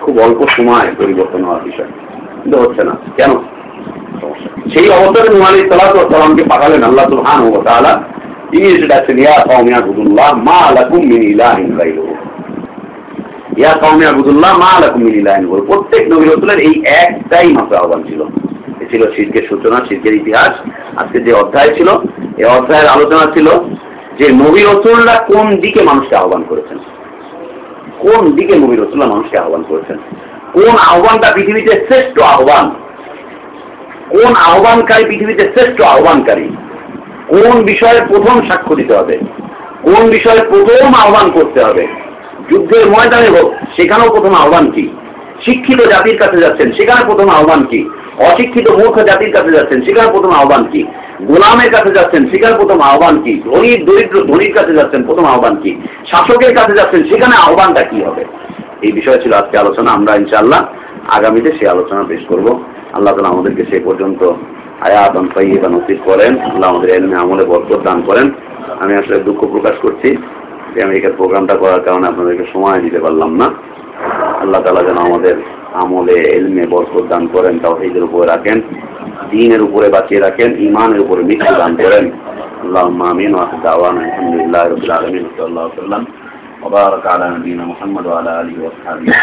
খুব অল্প সময় পরিবর্তন হওয়ার বিষয়। কিন্তু হচ্ছে না। কেন? সেই অবস্থায় নুয়ালি সালামকে পাঠালেন আল্লাহ তাআলা। তিনি এসে ডাকছেন, ইয়া বুদুল্লাহ মা লাকুম মিন ইলাহিন গায়রুহু। ইয়া কওমিয়া বুদুল্লাহ মা লাকুম ইলাহিন গায়রুহু প্রত্যেক রাসূলের এই একটাই মাত্র আহ্বান ছিল। ছিল শিরকের সূচনা, শিরকের ইতিহাস। আজকে যে অধ্যায় ছিল এই অধ্যায়ের আলোচনা ছিল যে রসুল্লাহ কোন দিকে মানুষকে আহ্বান করেছেন। কোন দিকে রসুল্লাহ মানুষকে আহ্বান করেছেন। কোন আহ্বানটা পৃথিবীতে শ্রেষ্ঠ আহ্বান? কোন আহ্বানকারী পৃথিবীতে শ্রেষ্ঠ আহ্বানকারী? কোন বিষয়ে প্রথম সাক্ষ্য দিতে হবে? কোন বিষয়ে প্রথম আহ্বান করতে হবে? যুদ্ধের ময়দানে হোক, সেখানেও প্রথম আহ্বান কি? শিক্ষিত জাতির কাছে যাচ্ছেন, সেখানে প্রথম আহ্বান কি? অশিক্ষিত মূর্খ জাতির কাছে যাচ্ছেন, সেখানে প্রথম আহ্বান কি? গোলামের কাছে যাচ্ছেন, সেখানে প্রথম আহ্বান কি? ধনীর, দরিদ্র ধনীর কাছে যাচ্ছেন, প্রথম আহ্বান কি? শাসকের কাছে যাচ্ছেন, সেখানে আহ্বানটা কি হবে? এই বিষয় ছিল আজকে আলোচনা, আমরা ইনশাআল্লাহ আগামীতে সে আলোচনা পেশ করব। আল্লাহ তালা আমাদেরকে সেই পর্যন্ত আয়াত বা নসিব করেন, আল্লাহ আমাদের এলমে আমলে বরকত দান করেন। আমি আসলে দুঃখ প্রকাশ করছি। যে আমি এখানে প্রোগ্রামটা করার কারণে আপনাদেরকে সময় দিতে পারলাম না আল্লাহ তালা যেন আমাদের আমলে এলমে বরকত দান করেন তাওহীদের উপরে রাখেন দিনের উপরে বাঁচিয়ে রাখেন ইমানের উপরে মৃত্যু দান করেন আল্লাহ আমিন ওয়াহ দাওয়ান আলহামদুলিল্লাহ রবিল আলমিন সাল্লাহ সাল্লাম وبارك على نبينا محمد وعلى اله وصحبه